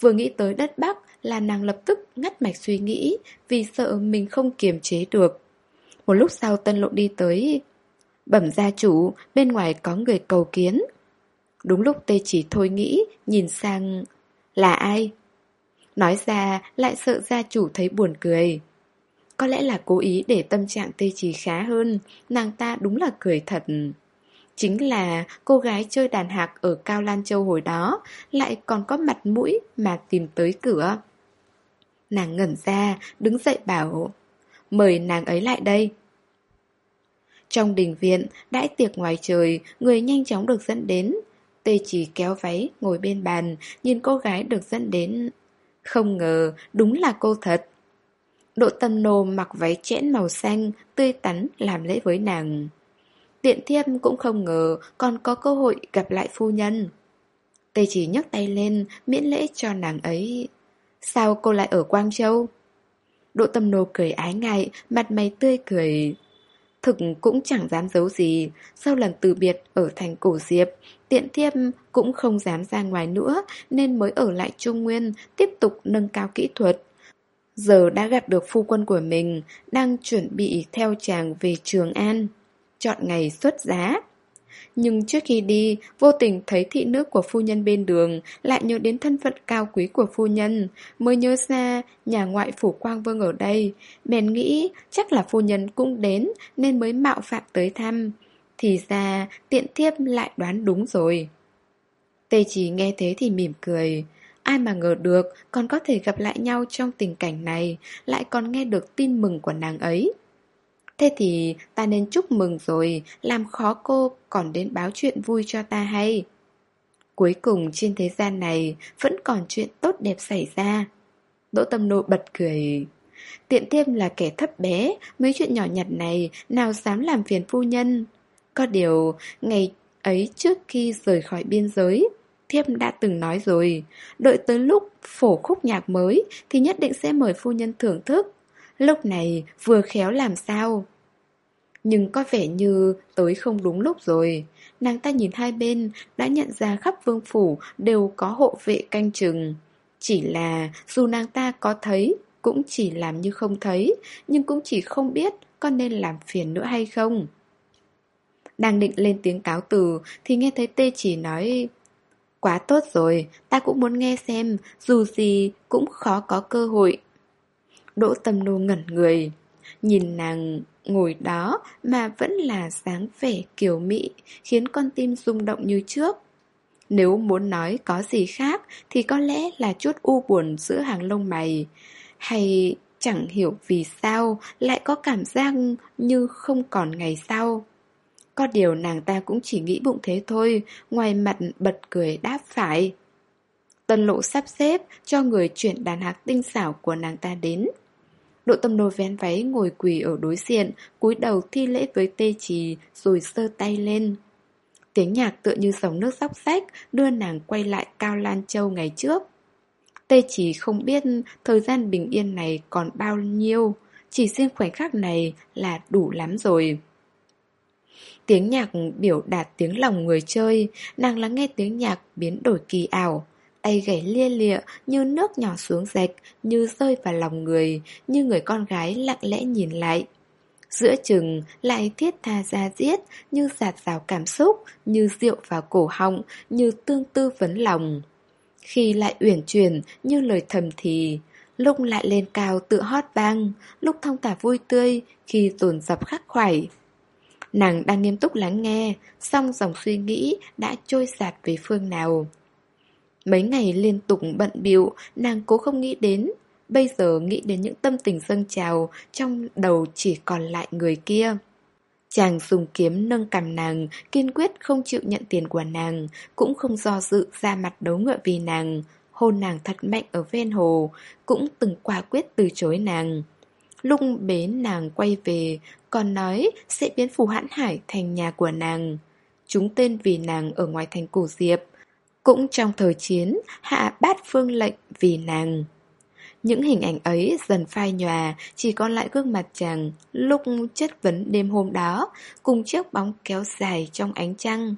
Vừa nghĩ tới đất Bắc là nàng lập tức ngắt mạch suy nghĩ Vì sợ mình không kiềm chế được. Một lúc sau tân lộ đi tới. Bẩm gia chủ, bên ngoài có người cầu kiến. Đúng lúc tê chỉ thôi nghĩ, nhìn sang... Là ai? Nói ra lại sợ gia chủ thấy buồn cười. Có lẽ là cố ý để tâm trạng tê trì khá hơn Nàng ta đúng là cười thật. Chính là cô gái chơi đàn hạc ở Cao Lan Châu hồi đó Lại còn có mặt mũi mà tìm tới cửa. Nàng ngẩn ra, đứng dậy bảo Mời nàng ấy lại đây. Trong đình viện, đãi tiệc ngoài trời Người nhanh chóng được dẫn đến. Tê chỉ kéo váy, ngồi bên bàn Nhìn cô gái được dẫn đến. Không ngờ, đúng là cô thật. Độ tâm nô mặc váy chẽn màu xanh, Tươi tắn, làm lễ với nàng. Tiện thiếp cũng không ngờ Còn có cơ hội gặp lại phu nhân. Tê chỉ nhấc tay lên, Miễn lễ cho nàng ấy. Sao cô lại ở Quang Châu? Độ tâm nô cười ái ngại, Mặt mày tươi cười. Thực cũng chẳng dám giấu gì, Sau lần từ biệt ở thành cổ diệp, Tiện thiếp cũng không dám ra ngoài nữa, Nên mới ở lại Trung Nguyên, Tiếp tục nâng cao kỹ thuật. Giờ đã gặp được phu quân của mình Đang chuẩn bị theo chàng về Trường An Chọn ngày xuất giá nhưng trước khi đi, vô tình thấy thị nước của phu nhân bên đường, lại nhớ đến thân phận cao quý của phu nhân, mới nhớ ra nhà ngoại phủ Quang Vương ở đây. Bèn nghĩ chắc là phu nhân cũng đến nên mới mạo phạm tới thăm. Thì ra tiện thiếp lại đoán đúng rồi. Tê chỉ nghe thế thì mỉm cười. Ai mà ngờ được còn có thể gặp lại nhau trong tình cảnh này, lại còn nghe được tin mừng của nàng ấy. Thế thì ta nên chúc mừng rồi, làm khó cô còn đến báo chuyện vui cho ta hay. Cuối cùng trên thế gian này vẫn còn chuyện tốt đẹp xảy ra. Đỗ tâm nộ bật cười. Tiện tiêm là kẻ thấp bé, mấy chuyện nhỏ nhặt này nào dám làm phiền phu nhân. Có điều, ngày ấy trước khi rời khỏi biên giới, Thiếp đã từng nói rồi, đợi tới lúc phổ khúc nhạc mới thì nhất định sẽ mời phu nhân thưởng thức. Lúc này vừa khéo làm sao? Nhưng có vẻ như tới không đúng lúc rồi. Nàng ta nhìn hai bên Đã nhận ra khắp vương phủ Đều có hộ vệ canh chừng. Chỉ là dù nàng ta có thấy Cũng chỉ làm như không thấy Nhưng cũng chỉ không biết Có nên làm phiền nữa hay không. Đang định lên tiếng cáo từ Thì nghe thấy tê chỉ nói Quá tốt rồi Ta cũng muốn nghe xem Dù gì cũng khó có cơ hội. Đỗ tâm nô ngẩn người Nhìn nàng ngồi đó mà vẫn là dáng vẻ kiều mỹ, Khiến con tim rung động như trước. Nếu muốn nói có gì khác Thì có lẽ là chút u buồn giữa hàng lông mày. Hay chẳng hiểu vì sao Lại có cảm giác như không còn ngày sau. Có điều nàng ta cũng chỉ nghĩ bụng thế thôi Ngoài mặt bật cười đáp phải Tân lộ sắp xếp cho người chuyển đàn hạc tinh xảo của nàng ta đến Độ tâm nô vén váy ngồi quỳ ở đối diện, cúi đầu thi lễ với tê trì rồi sơ tay lên. Tiếng nhạc tựa như sóng nước sóc sách đưa nàng quay lại Cao Lan Châu ngày trước. Tê chỉ không biết thời gian bình yên này còn bao nhiêu, chỉ riêng khoảnh khắc này là đủ lắm rồi. Tiếng nhạc biểu đạt tiếng lòng người chơi, nàng lắng nghe tiếng nhạc biến đổi kỳ ảo tay gảy lia lịa như nước nhỏ xuống rạch, như rơi vào lòng người, như người con gái lặng lẽ nhìn lại. Giữa chừng lại thiết tha ra giết, như giạt rào cảm xúc, như rượu vào cổ họng, như tương tư vấn lòng. Khi lại uyển chuyển như lời thầm thì, lúc lại lên cao tự hót vang, lúc thông thả vui tươi, khi dồn dập khắc khoải. Nàng đang nghiêm túc lắng nghe, song dòng suy nghĩ đã trôi sạt về phương nào. Mấy ngày liên tục bận biệu, nàng cố không nghĩ đến. Bây giờ nghĩ đến những tâm tình dâng trào, trong đầu chỉ còn lại người kia. Chàng dùng kiếm nâng cầm nàng, kiên quyết không chịu nhận tiền của nàng, cũng không do dự ra mặt đấu ngựa vì nàng, hôn nàng thật mạnh ở ven hồ, cũng từng quả quyết từ chối nàng. lung bế nàng quay về, còn nói sẽ biến phủ hãn hải thành nhà của nàng. Chúng tên vì nàng ở ngoài thành cổ diệp, cũng trong thời chiến, hạ bát phương lệnh vì nàng. Những hình ảnh ấy dần phai nhòa, chỉ còn lại gương mặt chàng lúc chất vấn đêm hôm đó, cùng chiếc bóng kéo dài trong ánh trăng.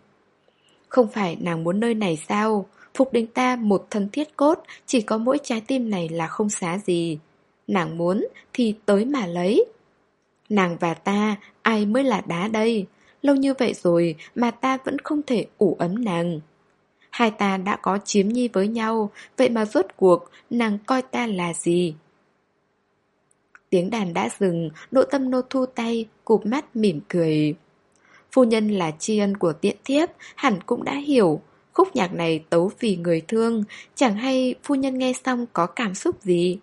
Không phải nàng muốn nơi này sao? Phục đình ta một thân thiết cốt, chỉ có mỗi trái tim này là không xá gì. Nàng muốn thì tới mà lấy. Nàng và ta, ai mới là đá đây? Lâu như vậy rồi mà ta vẫn không thể ủ ấm nàng. Hai ta đã có chiếm nhi với nhau, vậy mà rốt cuộc nàng coi ta là gì? Tiếng đàn đã dừng, độ tâm nô thu tay, cụp mắt mỉm cười. Phu nhân là tri ân của tiện thiếp, hẳn cũng đã hiểu. Khúc nhạc này tấu vì người thương, chẳng hay phu nhân nghe xong có cảm xúc gì.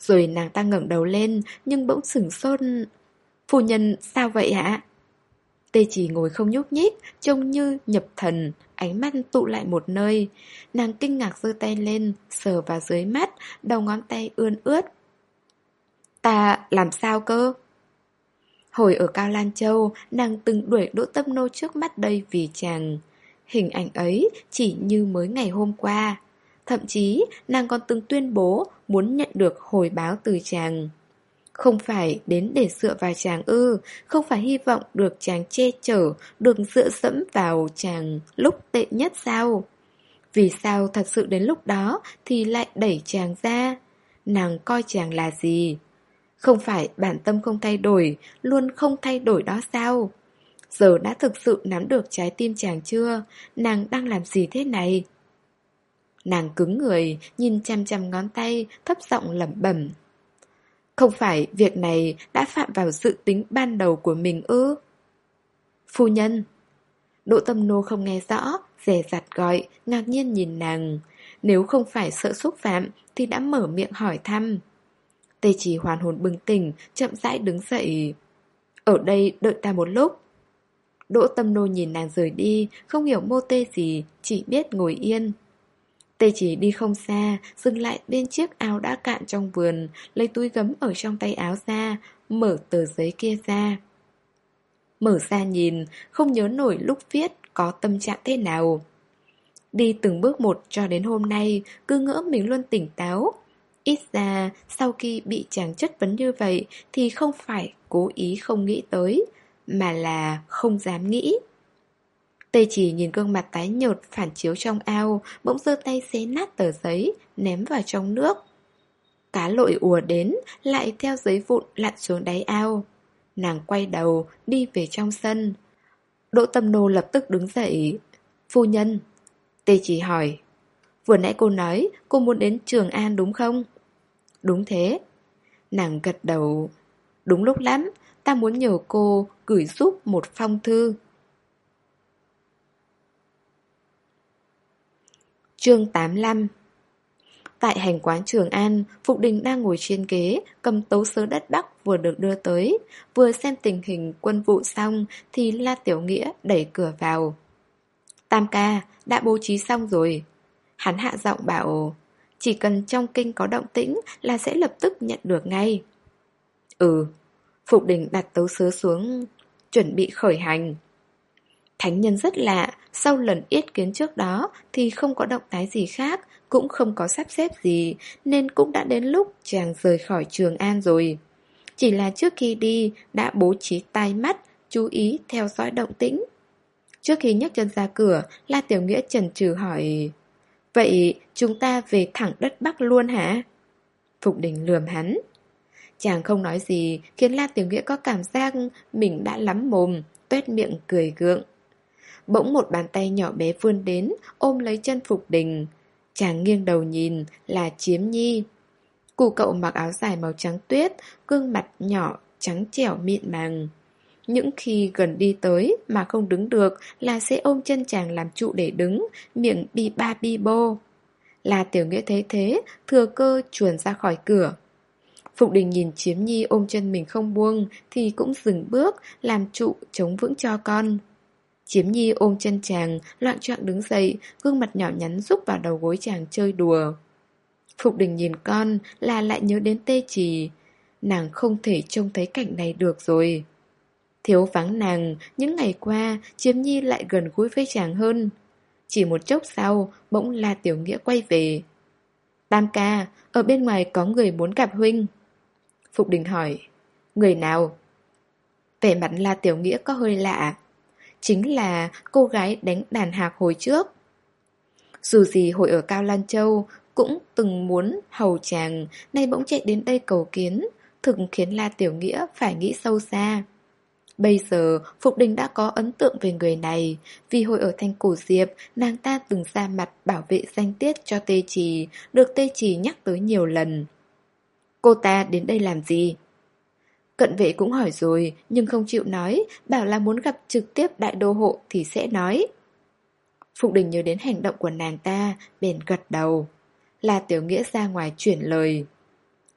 Rồi nàng ta ngẩng đầu lên, nhưng bỗng sửng sốt. Phu nhân, sao vậy hả? Tê chỉ ngồi không nhúc nhích, trông như nhập thần, ánh mắt tụ lại một nơi. Nàng kinh ngạc giơ tay lên, sờ vào dưới mắt, đầu ngón tay ươn ướt. Ta làm sao cơ? Hồi ở Cao Lan Châu, nàng từng đuổi Đỗ Tâm Nô trước mắt đây vì chàng. Hình ảnh ấy chỉ như mới ngày hôm qua. Thậm chí, nàng còn từng tuyên bố muốn nhận được hồi báo từ chàng. Không phải đến để dựa vào chàng ư, không phải hy vọng được chàng che chở, được dựa dẫm vào chàng lúc tệ nhất sao? Vì sao thật sự đến lúc đó thì lại đẩy chàng ra? Nàng coi chàng là gì? Không phải bản tâm không thay đổi, luôn không thay đổi đó sao? Giờ đã thực sự nắm được trái tim chàng chưa? Nàng đang làm gì thế này? Nàng cứng người, nhìn chăm chăm ngón tay, thấp giọng lẩm bẩm. Không phải việc này đã phạm vào dự tính ban đầu của mình ư? Phu nhân Đỗ tâm nô không nghe rõ, rè rặt gọi, ngạc nhiên nhìn nàng. Nếu không phải sợ xúc phạm thì đã mở miệng hỏi thăm. Tê chỉ hoàn hồn bừng tỉnh, chậm rãi đứng dậy. Ở đây đợi ta một lúc. Đỗ tâm nô nhìn nàng rời đi, không hiểu mô tê gì, chỉ biết ngồi yên. Tê chỉ đi không xa, dừng lại bên chiếc áo đã cạn trong vườn, lấy túi gấm ở trong tay áo ra, mở tờ giấy kia ra. Mở ra nhìn, không nhớ nổi lúc viết có tâm trạng thế nào. Đi từng bước một cho đến hôm nay, cứ ngỡ mình luôn tỉnh táo. Ít ra, sau khi bị chàng chất vấn như vậy thì không phải cố ý không nghĩ tới, mà là không dám nghĩ. Tê chỉ nhìn gương mặt tái nhợt phản chiếu trong ao, bỗng giơ tay xé nát tờ giấy, ném vào trong nước. Cá lội ùa đến, lại theo giấy vụn lặn xuống đáy ao. Nàng quay đầu, đi về trong sân. Đỗ tâm nô lập tức đứng dậy. Phu nhân. Tê chỉ hỏi. Vừa nãy cô nói cô muốn đến Trường An đúng không? Đúng thế. Nàng gật đầu. Đúng lúc lắm, ta muốn nhờ cô gửi giúp một phong thư. Chương 85 Tại hành quán Trường An, Phục Đình đang ngồi trên ghế, cầm tấu sớ đất Bắc vừa được đưa tới. Vừa xem tình hình quân vụ xong thì La Tiểu Nghĩa đẩy cửa vào. Tam ca, đã bố trí xong rồi. Hắn hạ giọng bảo, chỉ cần trong kinh có động tĩnh là sẽ lập tức nhận được ngay. Ừ, Phục Đình đặt tấu sớ xuống, chuẩn bị khởi hành. Thánh nhân rất lạ, sau lần yết kiến trước đó thì không có động thái gì khác, cũng không có sắp xếp gì, nên cũng đã đến lúc chàng rời khỏi Trường An rồi. Chỉ là trước khi đi đã bố trí tai mắt, chú ý theo dõi động tĩnh. Trước khi nhấc chân ra cửa, La Tiểu Nghĩa trần trừ hỏi Vậy chúng ta về thẳng đất Bắc luôn hả? Phục đình lườm hắn Chàng không nói gì khiến La Tiểu Nghĩa có cảm giác mình đã lắm mồm, tuét miệng cười gượng. Bỗng một bàn tay nhỏ bé vươn đến, ôm lấy chân Phục Đình. Chàng nghiêng đầu nhìn, là Chiếm Nhi. Cụ cậu mặc áo dài màu trắng tuyết, gương mặt nhỏ, trắng trẻo mịn màng. Những khi gần đi tới mà không đứng được là sẽ ôm chân chàng làm trụ để đứng, miệng bi ba bi bô. Là tiểu nghĩa thấy thế, thừa cơ chuồn ra khỏi cửa. Phục đình nhìn chiếm nhi ôm chân mình không buông thì cũng dừng bước, làm trụ chống vững cho con. Chiếm nhi ôm chân chàng, loạn trọng đứng dậy, gương mặt nhỏ nhắn rúc vào đầu gối chàng chơi đùa. Phục đình nhìn con là lại nhớ đến tê trì. Nàng không thể trông thấy cảnh này được rồi. Thiếu vắng nàng, những ngày qua, Chiếm Nhi lại gần gũi với chàng hơn. Chỉ một chốc sau, bỗng La Tiểu Nghĩa quay về. Tam ca, ở bên ngoài có người muốn gặp huynh. Phục đình hỏi, người nào? Vẻ mặt là tiểu nghĩa có hơi lạ. Chính là cô gái đánh đàn hạc hồi trước. Dù gì hồi ở Cao Lan Châu cũng từng muốn hầu chàng, nay bỗng chạy đến đây cầu kiến, thực khiến La Tiểu Nghĩa phải nghĩ sâu xa. Bây giờ, Phục Đình đã có ấn tượng về người này, vì hồi ở Thanh Cổ Diệp, nàng ta từng ra mặt bảo vệ danh tiết cho Tê Trì, được Tê Trì nhắc tới nhiều lần. Cô ta đến đây làm gì? Cận vệ cũng hỏi rồi, nhưng không chịu nói, bảo là muốn gặp trực tiếp đại đô hộ thì sẽ nói. Phục Đình nhớ đến hành động của nàng ta, bèn gật đầu. Là Tiểu Nghĩa ra ngoài chuyển lời.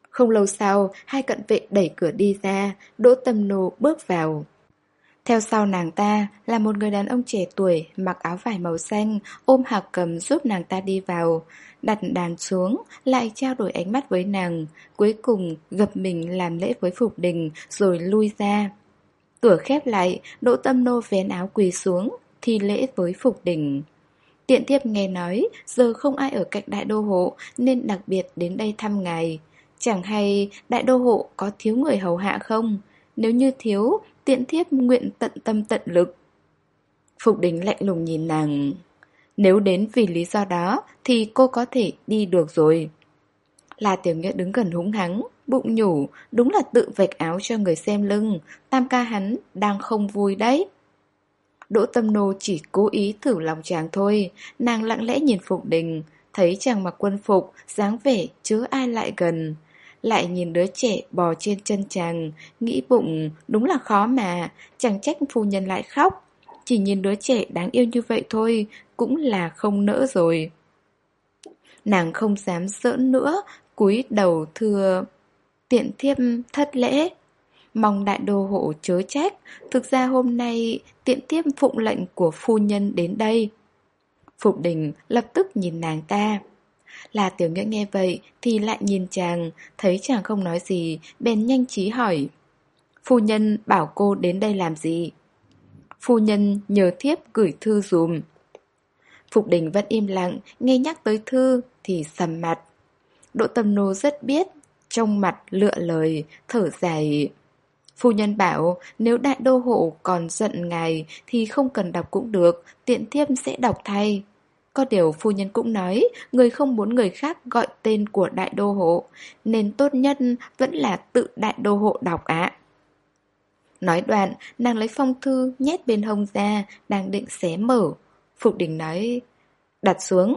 Không lâu sau, hai cận vệ đẩy cửa đi ra, Đỗ Tâm Nô bước vào. Theo sau nàng ta là một người đàn ông trẻ tuổi mặc áo vải màu xanh, ôm hạc cầm giúp nàng ta đi vào. Đặt đàn xuống, lại trao đổi ánh mắt với nàng, cuối cùng gập mình làm lễ với Phục Đình rồi lui ra. Cửa khép lại, Đỗ Tâm Nô vén áo quỳ xuống, thi lễ với Phục Đình. Tiện thiếp nghe nói, giờ không ai ở cạnh đại đô hộ nên đặc biệt đến đây thăm ngài. Chẳng hay đại đô hộ có thiếu người hầu hạ không? Nếu như thiếu, tiện thiếp nguyện tận tâm tận lực. Phục đình lạnh lùng nhìn nàng. Nếu đến vì lý do đó thì cô có thể đi được rồi. Là tiểu nghĩa đứng gần húng hắng, bụng nhủ, đúng là tự vạch áo cho người xem lưng, tam ca hắn đang không vui đấy. Đỗ Tâm Nô chỉ cố ý thử lòng chàng thôi, nàng lặng lẽ nhìn Phục Đình, thấy chàng mặc quân phục, dáng vẻ chứa ai lại gần. Lại nhìn đứa trẻ bò trên chân chàng, nghĩ bụng đúng là khó mà, chẳng trách phu nhân lại khóc. Chỉ nhìn đứa trẻ đáng yêu như vậy thôi, cũng là không nỡ rồi. Nàng không dám giỡn nữa, cúi đầu thưa tiện thiếp thất lễ. Mong đại đô hộ chớ trách, thực ra hôm nay tiện thiếp phụng lệnh của phu nhân đến đây. Phục đình lập tức nhìn nàng ta. Là tiểu nghĩa nghe vậy thì lại nhìn chàng, thấy chàng không nói gì, bèn nhanh trí hỏi. Phu nhân bảo cô đến đây làm gì? Phu nhân nhờ thiếp gửi thư dùm. Phục đình vẫn im lặng, nghe nhắc tới thư thì sầm mặt. độ tâm nô rất biết, trong mặt lựa lời, thở dài. Phu nhân bảo nếu đại đô hộ còn giận ngài thì không cần đọc cũng được, tiện thiếp sẽ đọc thay. Có điều phu nhân cũng nói, người không muốn người khác gọi tên của đại đô hộ, nên tốt nhất vẫn là tự đại đô hộ đọc ạ. Nói đoạn, nàng lấy phong thư nhét bên hông ra, đang định xé mở. Phục đình nói, đặt xuống.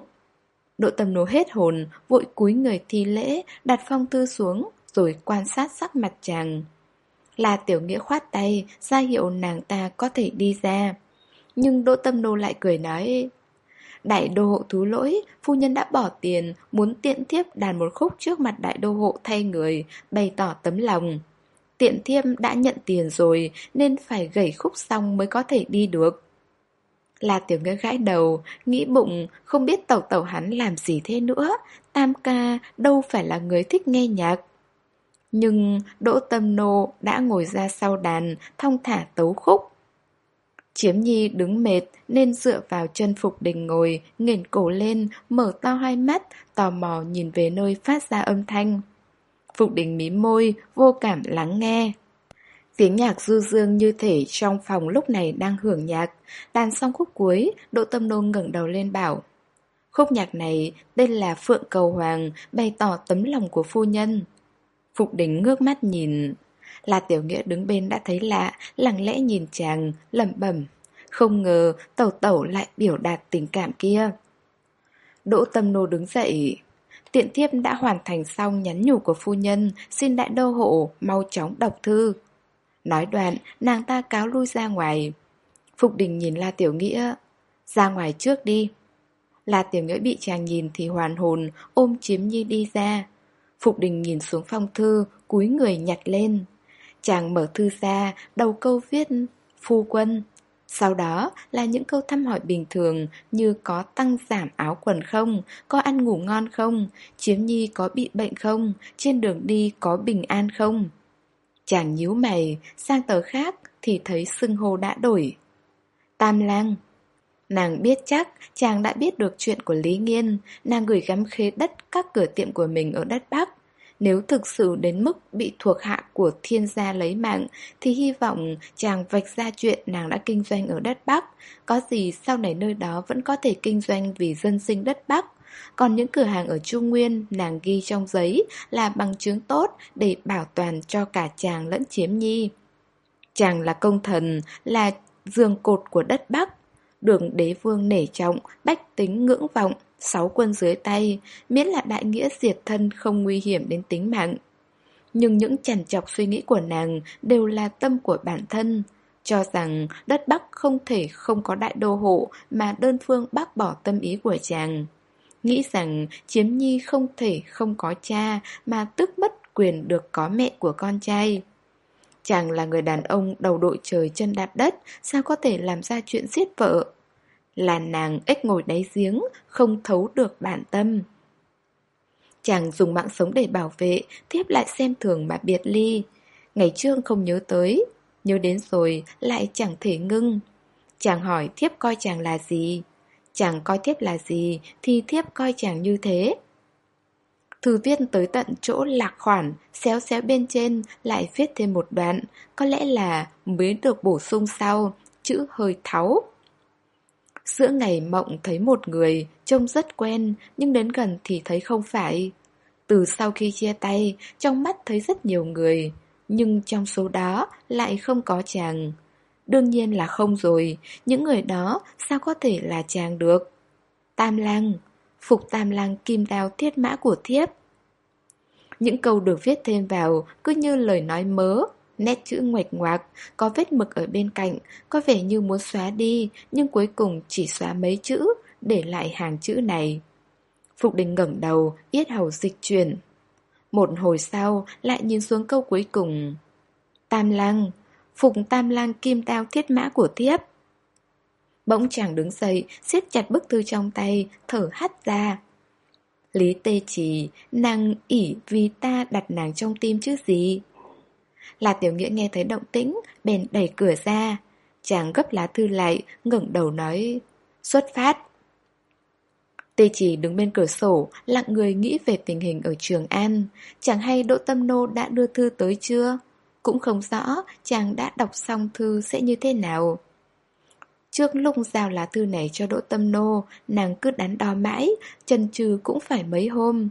Độ tâm nổ hết hồn, vội cúi người thi lễ, đặt phong thư xuống, rồi quan sát sắc mặt chàng. Là tiểu nghĩa khoát tay, ra hiệu nàng ta có thể đi ra. Nhưng Đỗ Tâm Nô lại cười nói Đại đô hộ thú lỗi, phu nhân đã bỏ tiền, muốn tiện thiếp đàn một khúc trước mặt đại đô hộ thay người, bày tỏ tấm lòng. Tiện thiếp đã nhận tiền rồi, nên phải gảy khúc xong mới có thể đi được. Là tiểu nghĩa gãi đầu, nghĩ bụng, không biết tẩu tẩu hắn làm gì thế nữa, tam ca đâu phải là người thích nghe nhạc. Nhưng Đỗ Tâm Nô đã ngồi ra sau đàn, thong thả tấu khúc. Chiếm Nhi đứng mệt nên dựa vào chân Phục Đình ngồi, nghển cổ lên, mở to hai mắt, tò mò nhìn về nơi phát ra âm thanh. Phục Đình mím môi, vô cảm lắng nghe. Tiếng nhạc du dương như thể trong phòng lúc này đang hưởng nhạc. Đàn xong khúc cuối, Đỗ Tâm Nô ngẩng đầu lên bảo. Khúc nhạc này tên là Phượng Cầu Hoàng, bày tỏ tấm lòng của phu nhân. Phục đình ngước mắt nhìn. Là tiểu nghĩa đứng bên đã thấy lạ, lặng lẽ nhìn chàng, lẩm bẩm. Không ngờ tẩu tẩu lại biểu đạt tình cảm kia. Đỗ tâm nô đứng dậy. Tiện thiếp đã hoàn thành xong nhắn nhủ của phu nhân, xin đại đô hộ mau chóng đọc thư. Nói đoạn, nàng ta cáo lui ra ngoài. Phục đình nhìn La Tiểu Nghĩa. Ra ngoài trước đi. La Tiểu Nghĩa bị chàng nhìn thì hoàn hồn, ôm chiếm nhi đi ra. Phục đình nhìn xuống phong thư, cúi người nhặt lên. Chàng mở thư ra, đầu câu viết Phu quân. Sau đó là những câu thăm hỏi bình thường như có tăng giảm áo quần không, có ăn ngủ ngon không, chiếm nhi có bị bệnh không, trên đường đi có bình an không. Chàng nhíu mày, sang tờ khác thì thấy xưng hô đã đổi. Tam lang. Nàng biết chắc chàng đã biết được chuyện của Lý Nghiên, nàng gửi gắm khế đất các cửa tiệm của mình ở đất Bắc. Nếu thực sự đến mức bị thuộc hạ của thiên gia lấy mạng, thì hy vọng chàng vạch ra chuyện nàng đã kinh doanh ở đất Bắc. Có gì sau này nơi đó vẫn có thể kinh doanh vì dân sinh đất Bắc. Còn những cửa hàng ở Trung Nguyên, nàng ghi trong giấy là bằng chứng tốt để bảo toàn cho cả chàng lẫn chiếm nhi. Chàng là công thần, là giường cột của đất Bắc. Đường đế vương nể trọng, bách tính ngưỡng vọng, sáu quân dưới tay, miễn là đại nghĩa diệt thân không nguy hiểm đến tính mạng. Nhưng những chằn chọc suy nghĩ của nàng đều là tâm của bản thân, cho rằng đất Bắc không thể không có đại đô hộ mà đơn phương bác bỏ tâm ý của chàng. Nghĩ rằng chiếm nhi không thể không có cha mà tức mất quyền được có mẹ của con trai. Chàng là người đàn ông đầu đội trời chân đạp đất, sao có thể làm ra chuyện giết vợ? Là nàng ếch ngồi đáy giếng, không thấu được bản tâm. Chàng dùng mạng sống để bảo vệ, tiếp lại xem thường mà biệt ly. Ngày trước không nhớ tới, nhớ đến rồi lại chẳng thể ngưng. Chàng hỏi thiếp coi chàng là gì? Chàng coi thiếp là gì thì thiếp coi chàng như thế. Thư viên tới tận chỗ lạc khoản, xéo xéo bên trên lại viết thêm một đoạn, có lẽ là mới được bổ sung sau, chữ hơi tháo. Giữa ngày mộng thấy một người, trông rất quen, nhưng đến gần thì thấy không phải. Từ sau khi chia tay, trong mắt thấy rất nhiều người, nhưng trong số đó lại không có chàng. Đương nhiên là không rồi, những người đó sao có thể là chàng được. Tam lang, phục tam lang kim đao thiết mã của thiếp. Những câu được viết thêm vào cứ như lời nói mớ, nét chữ ngoạch ngoạc, có vết mực ở bên cạnh, có vẻ như muốn xóa đi, nhưng cuối cùng chỉ xóa mấy chữ, để lại hàng chữ này. Phục đình ngẩng đầu, yết hầu dịch chuyển. Một hồi sau, lại nhìn xuống câu cuối cùng. Tam lang, phục tam lang kim đao thiết mã của thiếp. Bỗng chàng đứng dậy, siết chặt bức thư trong tay, thở hắt ra. Lý tê chỉ, nàng ỉ vì ta đặt nàng trong tim chứ gì. Là tiểu nghĩa nghe thấy động tĩnh, bèn đẩy cửa ra. Chàng gấp lá thư lại, ngẩng đầu nói, xuất phát. Tê chỉ đứng bên cửa sổ, lặng người nghĩ về tình hình ở Trường An. Chẳng hay Đỗ Tâm Nô đã đưa thư tới chưa? Cũng không rõ chàng đã đọc xong thư sẽ như thế nào. Trước lúc giao lá thư này cho Đỗ Tâm Nô, nàng cứ đắn đo mãi, chân trừ cũng phải mấy hôm.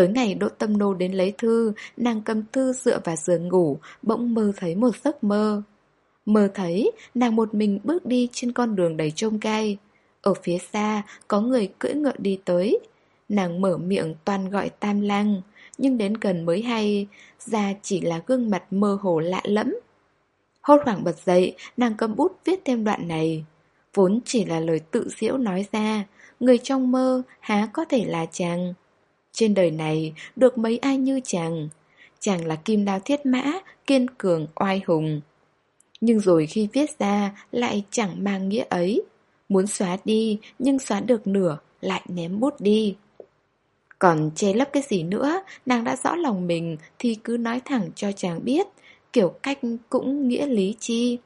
Tới ngày Đỗ Tâm Nô đến lấy thư, nàng cầm thư dựa vào giường ngủ, bỗng mơ thấy một giấc mơ. Mơ thấy, nàng một mình bước đi trên con đường đầy trông gai. Ở phía xa, có người cưỡi ngựa đi tới. Nàng mở miệng toàn gọi tam lang, nhưng đến gần mới hay, ra chỉ là gương mặt mơ hồ lạ lẫm. Hốt hoảng bật dậy, nàng cầm bút viết thêm đoạn này. Vốn chỉ là lời tự diễu nói ra, người trong mơ há có thể là chàng. Trên đời này được mấy ai như chàng. Chàng là kim đao thiết mã, kiên cường, oai hùng. Nhưng rồi khi viết ra lại chẳng mang nghĩa ấy. Muốn xóa đi nhưng xóa được nửa lại ném bút đi. Còn che lấp cái gì nữa, nàng đã rõ lòng mình thì cứ nói thẳng cho chàng biết, kiểu cách cũng nghĩa lý chi.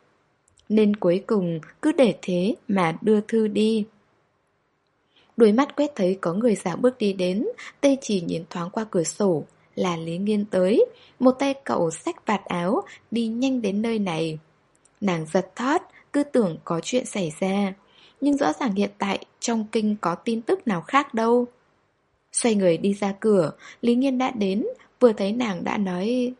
Nên cuối cùng cứ để thế mà đưa thư đi. Đuôi mắt quét thấy có người giả bước đi đến, tê chỉ nhìn thoáng qua cửa sổ, là Lý Nghiên tới, một tay cậu xách vạt áo, đi nhanh đến nơi này. Nàng giật thót, cứ tưởng có chuyện xảy ra, nhưng rõ ràng hiện tại trong kinh có tin tức nào khác đâu. Xoay người đi ra cửa, Lý Nghiên đã đến, vừa thấy nàng đã nói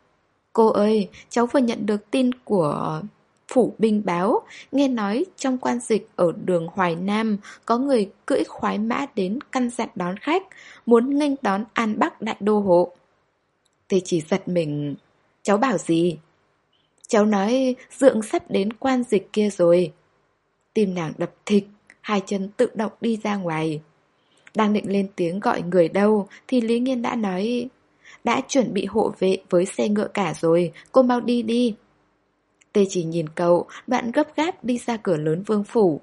Cô ơi, cháu vừa nhận được tin của phủ binh báo, nghe nói trong quan dịch ở đường Hoài Nam có người cưỡi khoái mã đến căn dặn đón khách, muốn nghênh đón An Bắc đại đô hộ. Tê chỉ giật mình, cháu bảo gì? Cháu nói dượng sắp đến quan dịch kia rồi. Tim nàng đập thịch, hai chân tự động đi ra ngoài. Đang định lên tiếng gọi người đâu thì Lý Nghiên đã nói Đã chuẩn bị hộ vệ với xe ngựa cả rồi, cô mau đi đi. Tê chỉ nhìn cậu, đoạn gấp gáp đi ra cửa lớn vương phủ.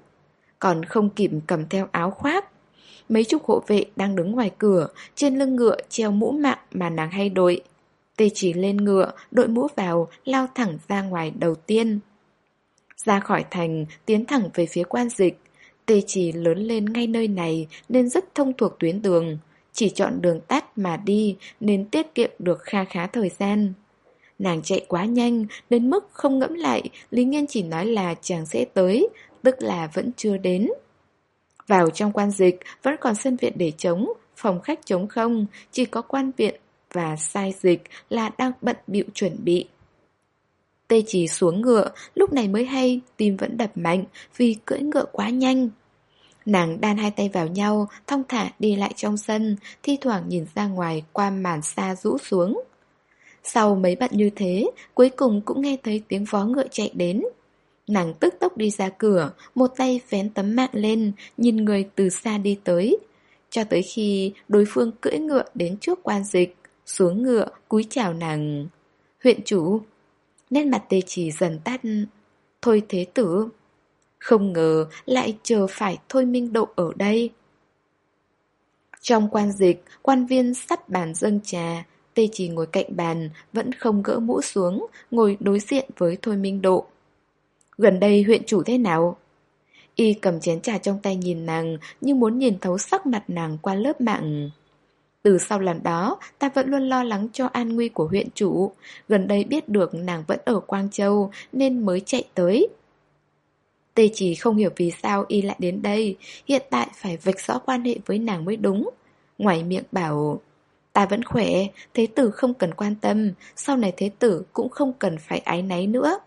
Còn không kịp cầm theo áo khoác. Mấy chục hộ vệ đang đứng ngoài cửa, trên lưng ngựa treo mũ mạng mà nàng hay đội. Tê chỉ lên ngựa, đội mũ vào, lao thẳng ra ngoài đầu tiên. Ra khỏi thành, tiến thẳng về phía quan dịch. Tê chỉ lớn lên ngay nơi này nên rất thông thuộc tuyến đường. Chỉ chọn đường tắt mà đi nên tiết kiệm được kha khá thời gian. Nàng chạy quá nhanh đến mức không ngẫm lại, Lý Nghiên chỉ nói là chàng sẽ tới, tức là vẫn chưa đến. Vào trong quan dịch vẫn còn sân viện để trống, phòng khách trống không, chỉ có quan viện và sai dịch là đang bận bịu chuẩn bị. Tê chỉ xuống ngựa, lúc này mới hay, tim vẫn đập mạnh vì cưỡi ngựa quá nhanh. Nàng đan hai tay vào nhau, thong thả đi lại trong sân, thi thoảng nhìn ra ngoài qua màn xa rũ xuống. Sau mấy bạn như thế, cuối cùng cũng nghe thấy tiếng vó ngựa chạy đến. Nàng tức tốc đi ra cửa, một tay vén tấm mạng lên, nhìn người từ xa đi tới. Cho tới khi đối phương cưỡi ngựa đến trước quan dịch, xuống ngựa, cúi chào nàng. Huyện chủ, nét mặt tê chỉ dần tắt. Thôi thế tử. Không ngờ lại chờ phải thôi minh độ ở đây. Trong quan dịch, quan viên sắp bàn dâng trà, Tê chỉ ngồi cạnh bàn, vẫn không gỡ mũ xuống, ngồi đối diện với Thôi Minh Độ. Gần đây huyện chủ thế nào? Y cầm chén trà trong tay nhìn nàng, như muốn nhìn thấu sắc mặt nàng qua lớp mạng. Từ sau lần đó, ta vẫn luôn lo lắng cho an nguy của huyện chủ. Gần đây biết được nàng vẫn ở Quang Châu, nên mới chạy tới. Tê chỉ không hiểu vì sao y lại đến đây, hiện tại phải vạch rõ quan hệ với nàng mới đúng. Ngoài miệng bảo, ta vẫn khỏe, thế tử không cần quan tâm, sau này thế tử cũng không cần phải ái náy nữa.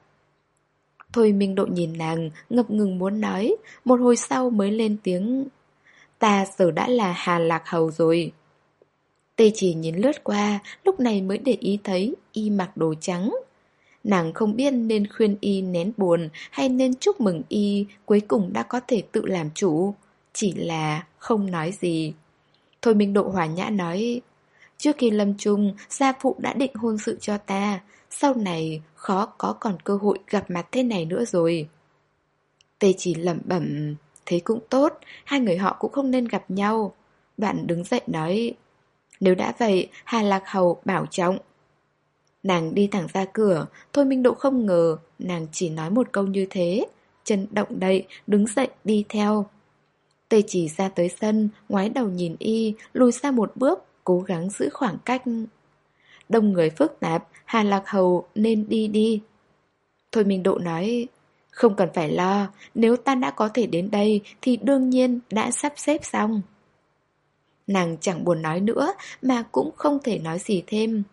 Thôi Minh Độ nhìn nàng, ngập ngừng muốn nói, một hồi sau mới lên tiếng. Ta giờ đã là Hà Lạc Hầu rồi. Tê chỉ nhìn lướt qua, lúc này mới để ý thấy y mặc đồ trắng. Nàng không biết nên khuyên y nén buồn hay nên chúc mừng y cuối cùng đã có thể tự làm chủ. Chỉ là không nói gì. Thôi Minh Độ hòa nhã nói, trước khi lâm chung, gia phụ đã định hôn sự cho ta, sau này khó có còn cơ hội gặp mặt thế này nữa rồi. Tê chỉ lẩm bẩm, thế cũng tốt, hai người họ cũng không nên gặp nhau. Đoạn đứng dậy nói, nếu đã vậy, Hà Lạc Hầu bảo trọng. Nàng đi thẳng ra cửa, Thôi Minh Độ không ngờ, nàng chỉ nói một câu như thế. Chân động đậy, đứng dậy đi theo. Tê chỉ ra tới sân, ngoái đầu nhìn y, lùi xa một bước, cố gắng giữ khoảng cách. Đông người phức tạp, Hà Lạc Hầu nên đi đi. Thôi Minh Độ nói, không cần phải lo, nếu ta đã có thể đến đây thì đương nhiên đã sắp xếp xong. Nàng chẳng buồn nói nữa mà cũng không thể nói gì thêm.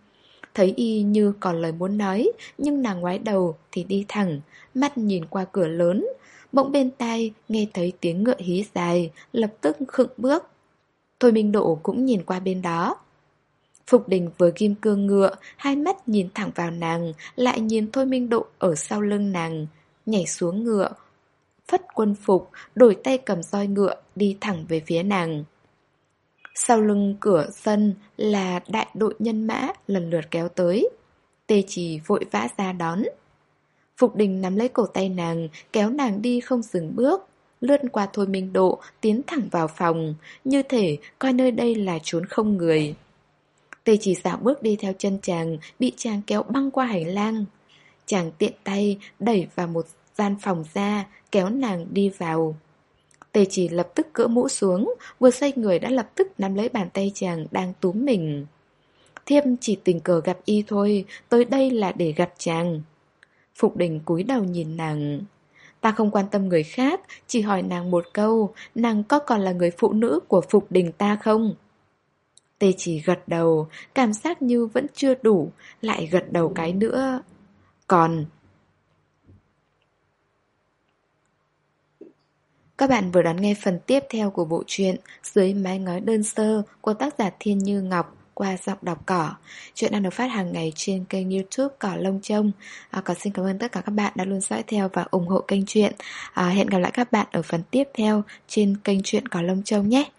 Thấy y như còn lời muốn nói, nhưng nàng ngoái đầu thì đi thẳng, mắt nhìn qua cửa lớn. Bỗng bên tai nghe thấy tiếng ngựa hí dài, lập tức khựng bước. Thôi Minh Độ cũng nhìn qua bên đó. Phục đình với kim cương ngựa, hai mắt nhìn thẳng vào nàng, lại nhìn Thôi Minh Độ ở sau lưng nàng, nhảy xuống ngựa. Phất quân phục, đổi tay cầm roi ngựa, đi thẳng về phía nàng. Sau lưng cửa sân là đại đội nhân mã lần lượt kéo tới. Tê chỉ vội vã ra đón. Phục đình nắm lấy cổ tay nàng, kéo nàng đi không dừng bước. Lướt qua thôi minh độ, tiến thẳng vào phòng, như thể coi nơi đây là trốn không người. Tê chỉ dạo bước đi theo chân chàng, bị chàng kéo băng qua hành lang. Chàng tiện tay đẩy vào một gian phòng ra, kéo nàng đi vào. Tề chỉ lập tức cỡ mũ xuống, vừa xoay người đã lập tức nắm lấy bàn tay chàng đang túm mình. Thiêm chỉ tình cờ gặp y thôi, tới đây là để gặp chàng. Phục đình cúi đầu nhìn nàng. Ta không quan tâm người khác, chỉ hỏi nàng một câu, nàng có còn là người phụ nữ của Phục đình ta không? Tê chỉ gật đầu, cảm giác như vẫn chưa đủ, lại gật đầu cái nữa. Còn, Các bạn vừa đón nghe phần tiếp theo của bộ truyện Dưới mái ngói đơn sơ của tác giả Thiên Như Ngọc qua giọng đọc cỏ. Chuyện đang được phát hàng ngày trên kênh youtube Cỏ Lông Trông. À, còn xin cảm ơn tất cả các bạn đã luôn dõi theo và ủng hộ kênh truyện. À, hẹn gặp lại các bạn ở phần tiếp theo trên kênh truyện Cỏ Lông Trông nhé.